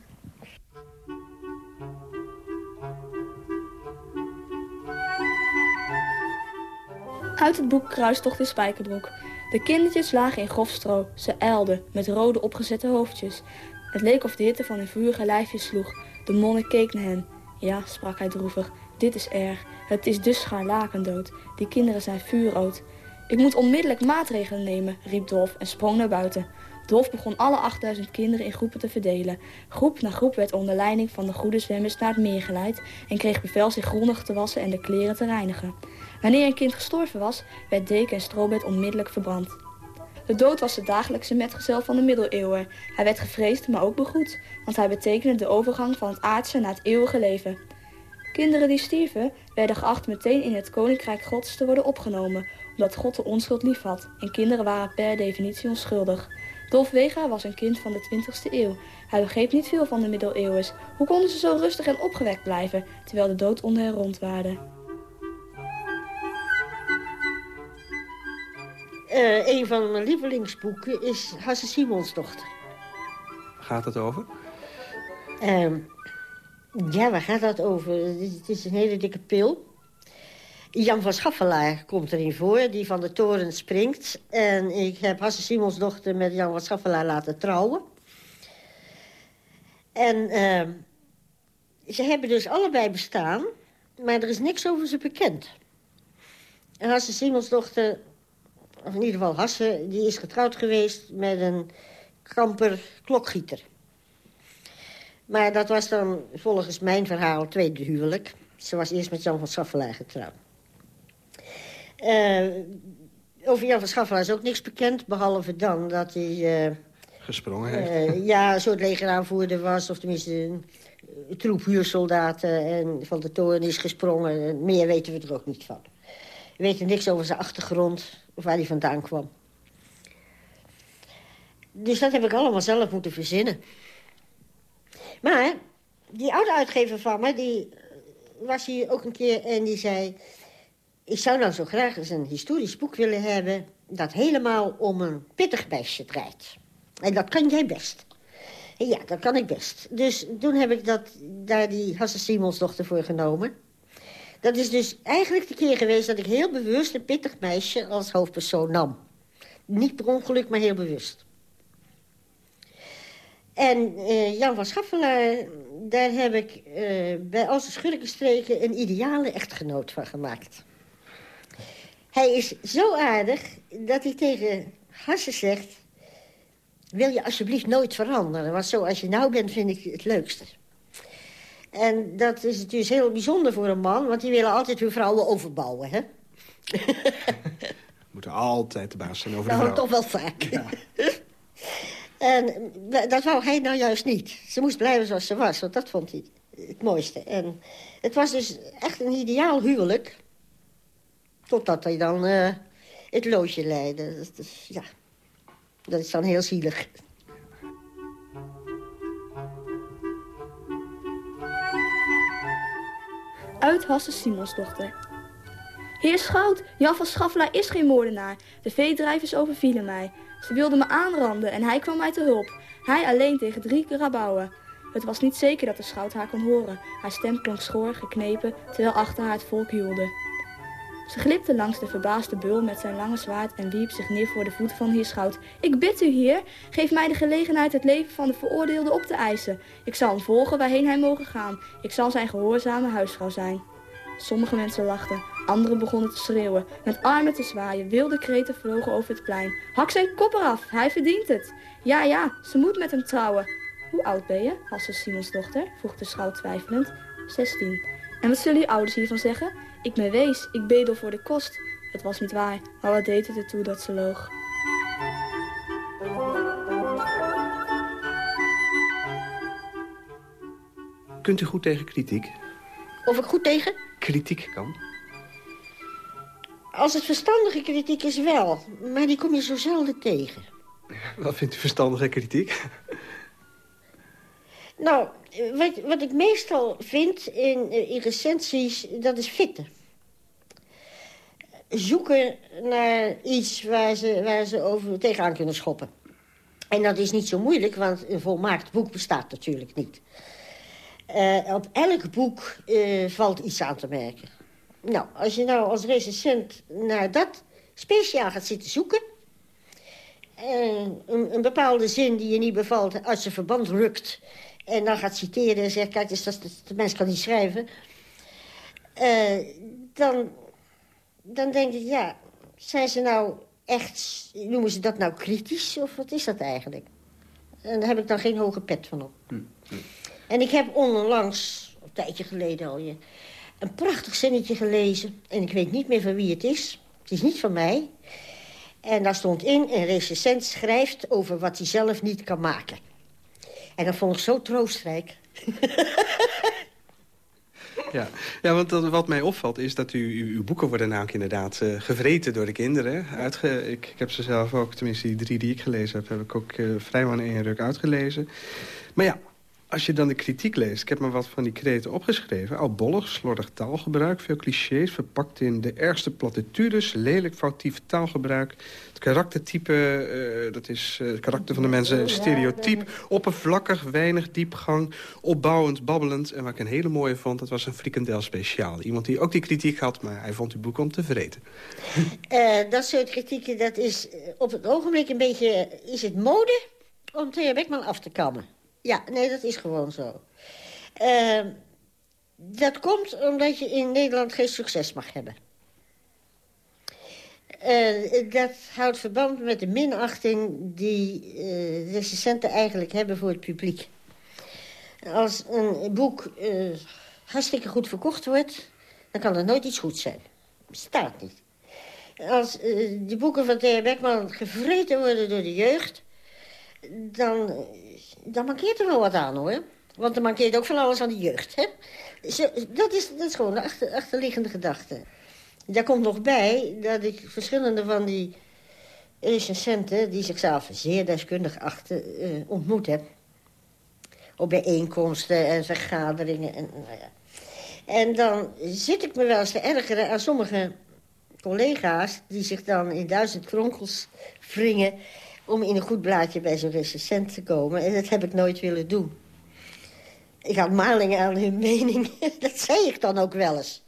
Uit het boek Kruistocht in Spijkerbroek. De kindertjes lagen in grof stro. Ze ijlden, met rode opgezette hoofdjes. Het leek of de hitte van hun vurige lijfjes sloeg. De monnik keek naar hen. Ja, sprak hij droevig, dit is erg. Het is dus scharlakendood. Die kinderen zijn vuurrood. Ik moet onmiddellijk maatregelen nemen, riep Dolf en sprong naar buiten. Dolf begon alle 8000 kinderen in groepen te verdelen. Groep na groep werd onder leiding van de goede zwemmers naar het meer geleid... en kreeg bevel zich grondig te wassen en de kleren te reinigen. Wanneer een kind gestorven was, werd deken en strobed onmiddellijk verbrand. De dood was de dagelijkse metgezel van de middeleeuwen. Hij werd gevreesd, maar ook begroet, want hij betekende de overgang van het aardse naar het eeuwige leven. Kinderen die stierven, werden geacht meteen in het koninkrijk gods te worden opgenomen, omdat God de onschuld lief had en kinderen waren per definitie onschuldig. Dolf Vega was een kind van de 20e eeuw. Hij begreep niet veel van de middeleeuwen. Hoe konden ze zo rustig en opgewekt blijven, terwijl de dood onder hen rondwaarde? Uh, een van mijn lievelingsboeken is Hasse Simons dochter. Waar gaat het over? Uh, ja, waar gaat dat over? Het is een hele dikke pil. Jan van Schaffelaar komt erin voor, die van de toren springt. En ik heb Hasse Simons dochter met Jan van Schaffelaar laten trouwen. En uh, ze hebben dus allebei bestaan, maar er is niks over ze bekend. En Hasse Simons dochter of in ieder geval Hasse, die is getrouwd geweest met een kamper klokgieter. Maar dat was dan volgens mijn verhaal tweede huwelijk. Ze was eerst met Jan van Schaffelaar getrouwd. Uh, over Jan van Schaffelaar is ook niks bekend, behalve dan dat hij... Uh, Gesprongen heeft. Uh, ja, een soort legeraanvoerder was, of tenminste een, een troep huursoldaten... en van de toren is gesprongen. Meer weten we er ook niet van. We weten niks over zijn achtergrond of waar hij vandaan kwam. Dus dat heb ik allemaal zelf moeten verzinnen. Maar die oude uitgever van me, die was hier ook een keer en die zei... ik zou nou zo graag eens een historisch boek willen hebben... dat helemaal om een pittig meisje draait. En dat kan jij best. ja, dat kan ik best. Dus toen heb ik dat, daar die Hasse Simons dochter voor genomen... Dat is dus eigenlijk de keer geweest dat ik heel bewust een pittig meisje als hoofdpersoon nam. Niet per ongeluk, maar heel bewust. En uh, Jan van Schaffelaar, daar heb ik uh, bij Als de Schurkenstreken een ideale echtgenoot van gemaakt. Hij is zo aardig dat hij tegen Hasse zegt... wil je alsjeblieft nooit veranderen, want zoals je nou bent vind ik het leukste. En dat is dus heel bijzonder voor een man, want die willen altijd hun vrouwen overbouwen, hè? Moeten altijd de baas zijn over de nou, vrouw. toch wel vaak. Ja. en dat wou hij nou juist niet. Ze moest blijven zoals ze was, want dat vond hij het mooiste. En het was dus echt een ideaal huwelijk. Totdat hij dan uh, het loodje leidde. Ja, dat is dan heel zielig. Uit Hasse Simonsdochter. Heer Schout, Jan van Schaffelaar is geen moordenaar. De veedrijvers overvielen mij. Ze wilden me aanranden en hij kwam mij te hulp. Hij alleen tegen drie karabouwen. Het was niet zeker dat de schout haar kon horen. Haar stem klonk schoor, geknepen, terwijl achter haar het volk hielde. Ze glipte langs de verbaasde beul met zijn lange zwaard en wierp zich neer voor de voeten van heer Schout. Ik bid u, heer, geef mij de gelegenheid het leven van de veroordeelde op te eisen. Ik zal hem volgen waarheen hij mogen gaan. Ik zal zijn gehoorzame huisvrouw zijn. Sommige mensen lachten, anderen begonnen te schreeuwen. Met armen te zwaaien, wilde kreten vlogen over het plein. Hak zijn kop eraf, hij verdient het. Ja, ja, ze moet met hem trouwen. Hoe oud ben je, Hasse Simons dochter? vroeg de schout twijfelend. Zestien. En wat zullen je ouders hiervan zeggen? Ik ben wees, ik bedel voor de kost. Het was niet waar, maar wat deed het ertoe dat ze loog? Kunt u goed tegen kritiek? Of ik goed tegen? Kritiek kan. Als het verstandige kritiek is wel, maar die kom je zo zelden tegen. Wat vindt u verstandige kritiek? Nou, wat, wat ik meestal vind in, eh, in recensies, dat is fitten. Zoeken naar iets waar ze, waar ze over tegenaan kunnen schoppen. En dat is niet zo moeilijk, want een volmaakt boek bestaat natuurlijk niet. Uh, op elk boek uh, valt iets aan te merken. Nou, als je nou als recensent naar dat speciaal gaat zitten zoeken... Een, een, bepaalde zin die je niet bevalt als je verband rukt... en dan gaat citeren en zegt... kijk, dus dat, de mens kan niet schrijven... dan, dan denk ik, ja, zijn ze nou echt... noemen ze dat nou kritisch of wat is dat eigenlijk? En daar heb ik dan geen hoge pet van op. Hm. hm. En ik heb onlangs, een tijdje geleden al, een prachtig zinnetje gelezen. En ik weet niet meer van wie het is. Het is niet van mij. En daar stond in, een recensent schrijft over wat hij zelf niet kan maken. En dat vond ik zo troostrijk. Ja, ja want wat mij opvalt is dat u, uw boeken worden namelijk inderdaad uh, gevreten door de kinderen. Ik, ik, heb ze zelf ook, tenminste die drie die ik gelezen heb... heb ik ook uh, vrijwel in één ruk uitgelezen. Maar ja, als je dan de kritiek leest, ik heb maar wat van die kreten opgeschreven. Oudbollig, slordig taalgebruik, veel clichés verpakt in de ergste platitudes, lelijk foutief taalgebruik. Het karaktertype, uh, dat is uh, het karakter van de mensen, stereotyp, oppervlakkig, weinig diepgang, opbouwend, babbelend. En wat ik een hele mooie vond, dat was een frikandel speciaal. Iemand die ook die kritiek had, maar hij vond uw boek om te vreten. Uh, dat soort kritieken, dat is op het ogenblik een beetje, is het mode om Thea Beckman af te kammen. Ja, nee, dat is gewoon zo. Uh, dat komt omdat je in Nederland geen succes mag hebben. Uh, dat houdt verband met de minachting die de recensenten eigenlijk hebben voor het publiek. Als een boek uh, hartstikke goed verkocht wordt, dan kan er nooit iets goed zijn. Bestaat niet. Als die boeken van Thea Beckman gevreten worden door de jeugd... dan dan mankeert er wel wat aan, hoor. Want er mankeert ook van alles aan de jeugd, hè. dat, is, dat is gewoon achter, achterliggende gedachte. Daar komt nog bij dat ik verschillende van die recensenten... die zichzelf zeer deskundig achten, uh, ontmoet heb. Op bijeenkomsten en vergaderingen. En, nou ja. en dan zit ik me wel eens te ergeren aan sommige collega's... die zich dan in duizend kronkels wringen om in een goed blaadje bij zo'n recensent te komen. En dat heb ik nooit willen doen. Ik had malingen aan hun mening. dat zei ik dan ook wel eens.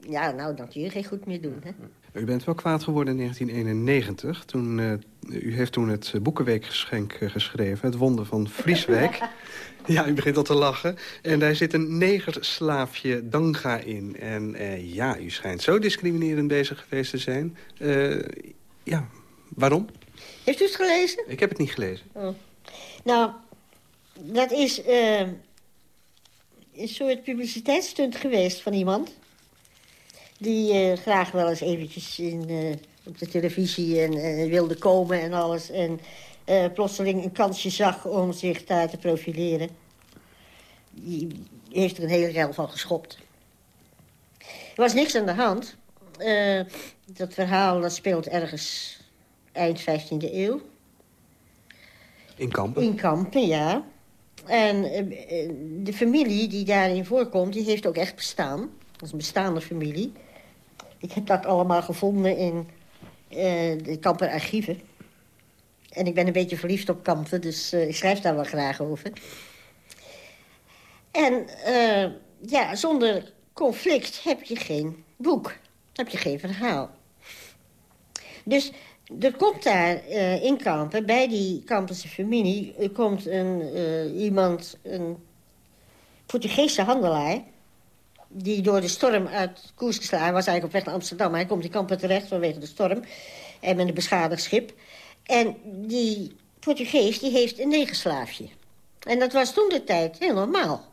Ja, nou, dat jullie geen goed meer doen, hè? U bent wel kwaad geworden in 1991. Toen, uh, u heeft toen het Boekenweekgeschenk uh, geschreven. Het wonder van Frieswijk. ja, u begint al te lachen. En daar zit een negerslaafje Danga in. En uh, ja, u schijnt zo discriminerend bezig geweest te zijn. ja, waarom? Heeft u het gelezen? Ik heb het niet gelezen. Oh. Nou, dat is uh, een soort publiciteitsstunt geweest van iemand... die uh, graag wel eens eventjes in, uh, op de televisie en, wilde komen en alles... en plotseling een kansje zag om zich daar te profileren. Die heeft er een hele rel van geschopt. Er was niks aan de hand. dat verhaal dat speelt ergens eind 15e eeuw. In Kampen? In Kampen, ja. En uh, de familie die daarin voorkomt, die heeft ook echt bestaan. Dat is een bestaande familie. Ik heb dat allemaal gevonden in uh, de Kamper archieven. En ik ben een beetje verliefd op Kampen, dus uh, ik schrijf daar wel graag over. En ja, zonder conflict heb je geen boek. heb je geen verhaal. Dus er komt daar uh, in Kampen, bij die Kampense familie... Komt een, uh, iemand, een Portugese handelaar... die door de storm uit koers geslagen was eigenlijk op weg naar Amsterdam. Hij komt in Kampen terecht vanwege de storm en met een beschadigd schip. En die Portugees die heeft een negerslaafje. En dat was toen de tijd heel normaal.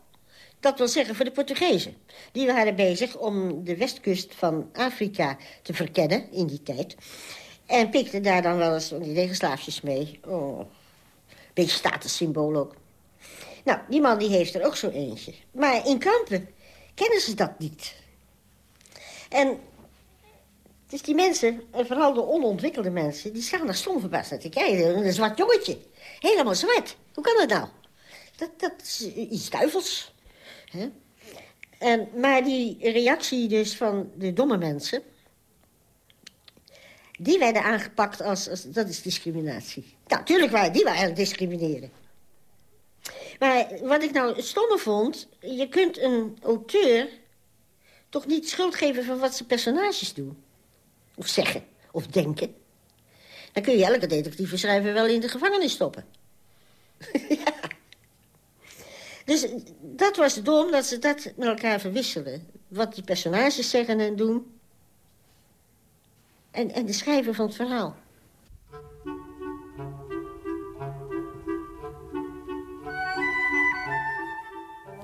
Dat wil zeggen voor de Portugezen. Die waren bezig om de westkust van Afrika te verkennen in die tijd. En pikten daar dan wel eens die negerslaafjes mee. Oh, beetje statussymbool ook. Nou, die man die heeft er ook zo eentje. Maar in kampen kennen ze dat niet. En dus die mensen, en vooral de onontwikkelde mensen... die staan er stom verbaasd naar te kijken. Een zwart jongetje. Helemaal zwart. Hoe kan dat nou? Dat, dat is iets duivels. En, maar die reactie dus van de domme mensen... die werden aangepakt als, dat is discriminatie. Natuurlijk waren die waren discrimineren. Maar wat ik nou stomme vond... je kunt een auteur toch niet schuld geven van wat zijn personages doen. Of zeggen. Of denken. Dan kun je elke detectieve schrijver wel in de gevangenis stoppen. Dus dat was dom dat ze dat met elkaar verwisselen. Wat die personages zeggen en doen. En, en de schrijver van het verhaal.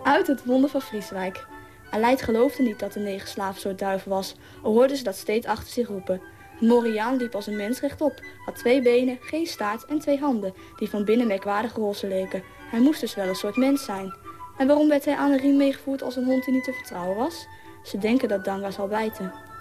Uit het wonder van Frieswijk. Aleid geloofde niet dat de negen slaaf soort duivel was, al hoorde ze dat steeds achter zich roepen. Moriaan liep als een mens rechtop, had twee benen, geen staart en twee handen, die van binnen merkwaardige rossen leken. Hij moest dus wel een soort mens zijn. En waarom werd hij aan de riem meegevoerd als een hond die niet te vertrouwen was? Ze denken dat Danga zal bijten.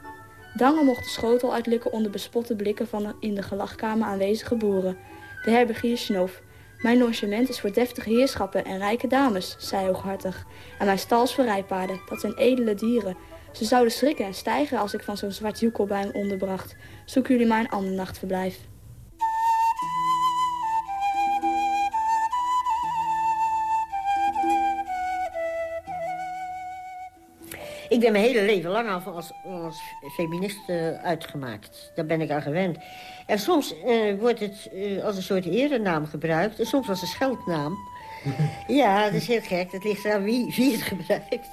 Danga mocht de schotel uitlikken onder bespotte blikken van de in de gelachkamer aanwezige boeren. De herbergier snoof. Mijn logement is voor deftige heerschappen en rijke dames, zei hooghartig. En mijn stal is voor rijpaarden, dat zijn edele dieren. Ze zouden schrikken en stijgen als ik van zo'n zwart joekel onderbracht. Zoek jullie maar een ander nachtverblijf. Ik ben mijn hele leven lang al als, als feminist uh, uitgemaakt. Daar ben ik aan gewend. En soms uh, wordt het uh, als een soort erenaam gebruikt. En soms als een scheldnaam. ja, dat is heel gek. Dat ligt aan wie, wie het gebruikt.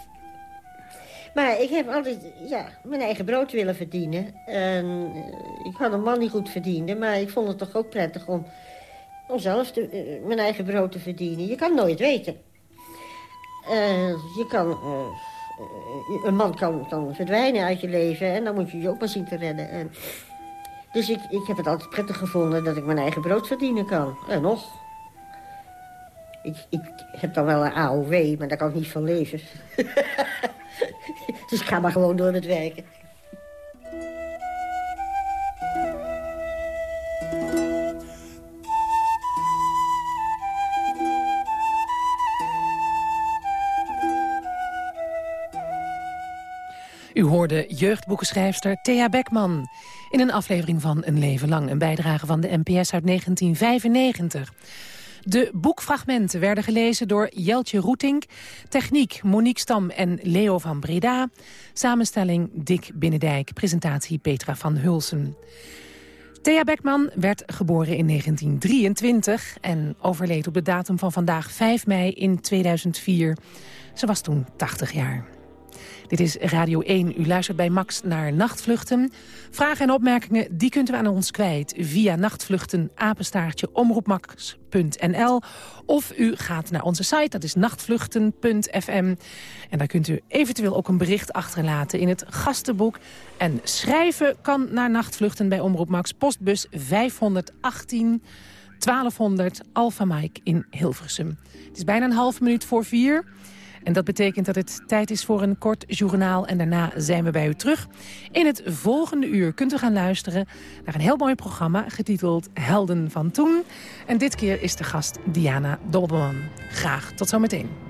Maar ik heb altijd ja, mijn eigen brood willen verdienen. En ik had een man die goed verdiende. Maar ik vond het toch ook prettig om, om zelf te, mijn eigen brood te verdienen. Je kan nooit weten. je kan eh, een man kan, kan verdwijnen uit je leven en dan moet je je ook maar zien te redden. En, dus ik, ik heb het altijd prettig gevonden dat ik mijn eigen brood verdienen kan. En nog. Ik, ik heb dan wel een AOW, maar daar kan ik niet van leven. dus ik ga maar gewoon door met werken. U hoorde jeugdboekenschrijfster Thea Beckman... in een aflevering van Een Leven Lang, een bijdrage van de NPS uit 1995. De boekfragmenten werden gelezen door Jeltje Roetink... techniek Monique Stam en Leo van Breda... samenstelling Dick Binnendijk, presentatie Petra van Hulsen. Thea Beckman werd geboren in 1923 en overleed op de datum van vandaag 5 mei in 2004. Ze was toen 80 jaar. Dit is Radio 1. U luistert bij Max naar Nachtvluchten. Vragen en opmerkingen die kunt u aan ons kwijt via nachtvluchten apenstaartje omroepmax.nl of u gaat naar onze site, dat is nachtvluchten.fm. En daar kunt u eventueel ook een bericht achterlaten in het gastenboek. En schrijven kan naar Nachtvluchten bij Omroep Max, postbus 518 1200 Alpha Mike in Hilversum. Het is bijna een half minuut voor vier. En dat betekent dat het tijd is voor een kort journaal. En daarna zijn we bij u terug. In het volgende uur kunt u gaan luisteren naar een heel mooi programma... getiteld Helden van Toen. En dit keer is de gast Diana Dolberman. Graag tot zometeen.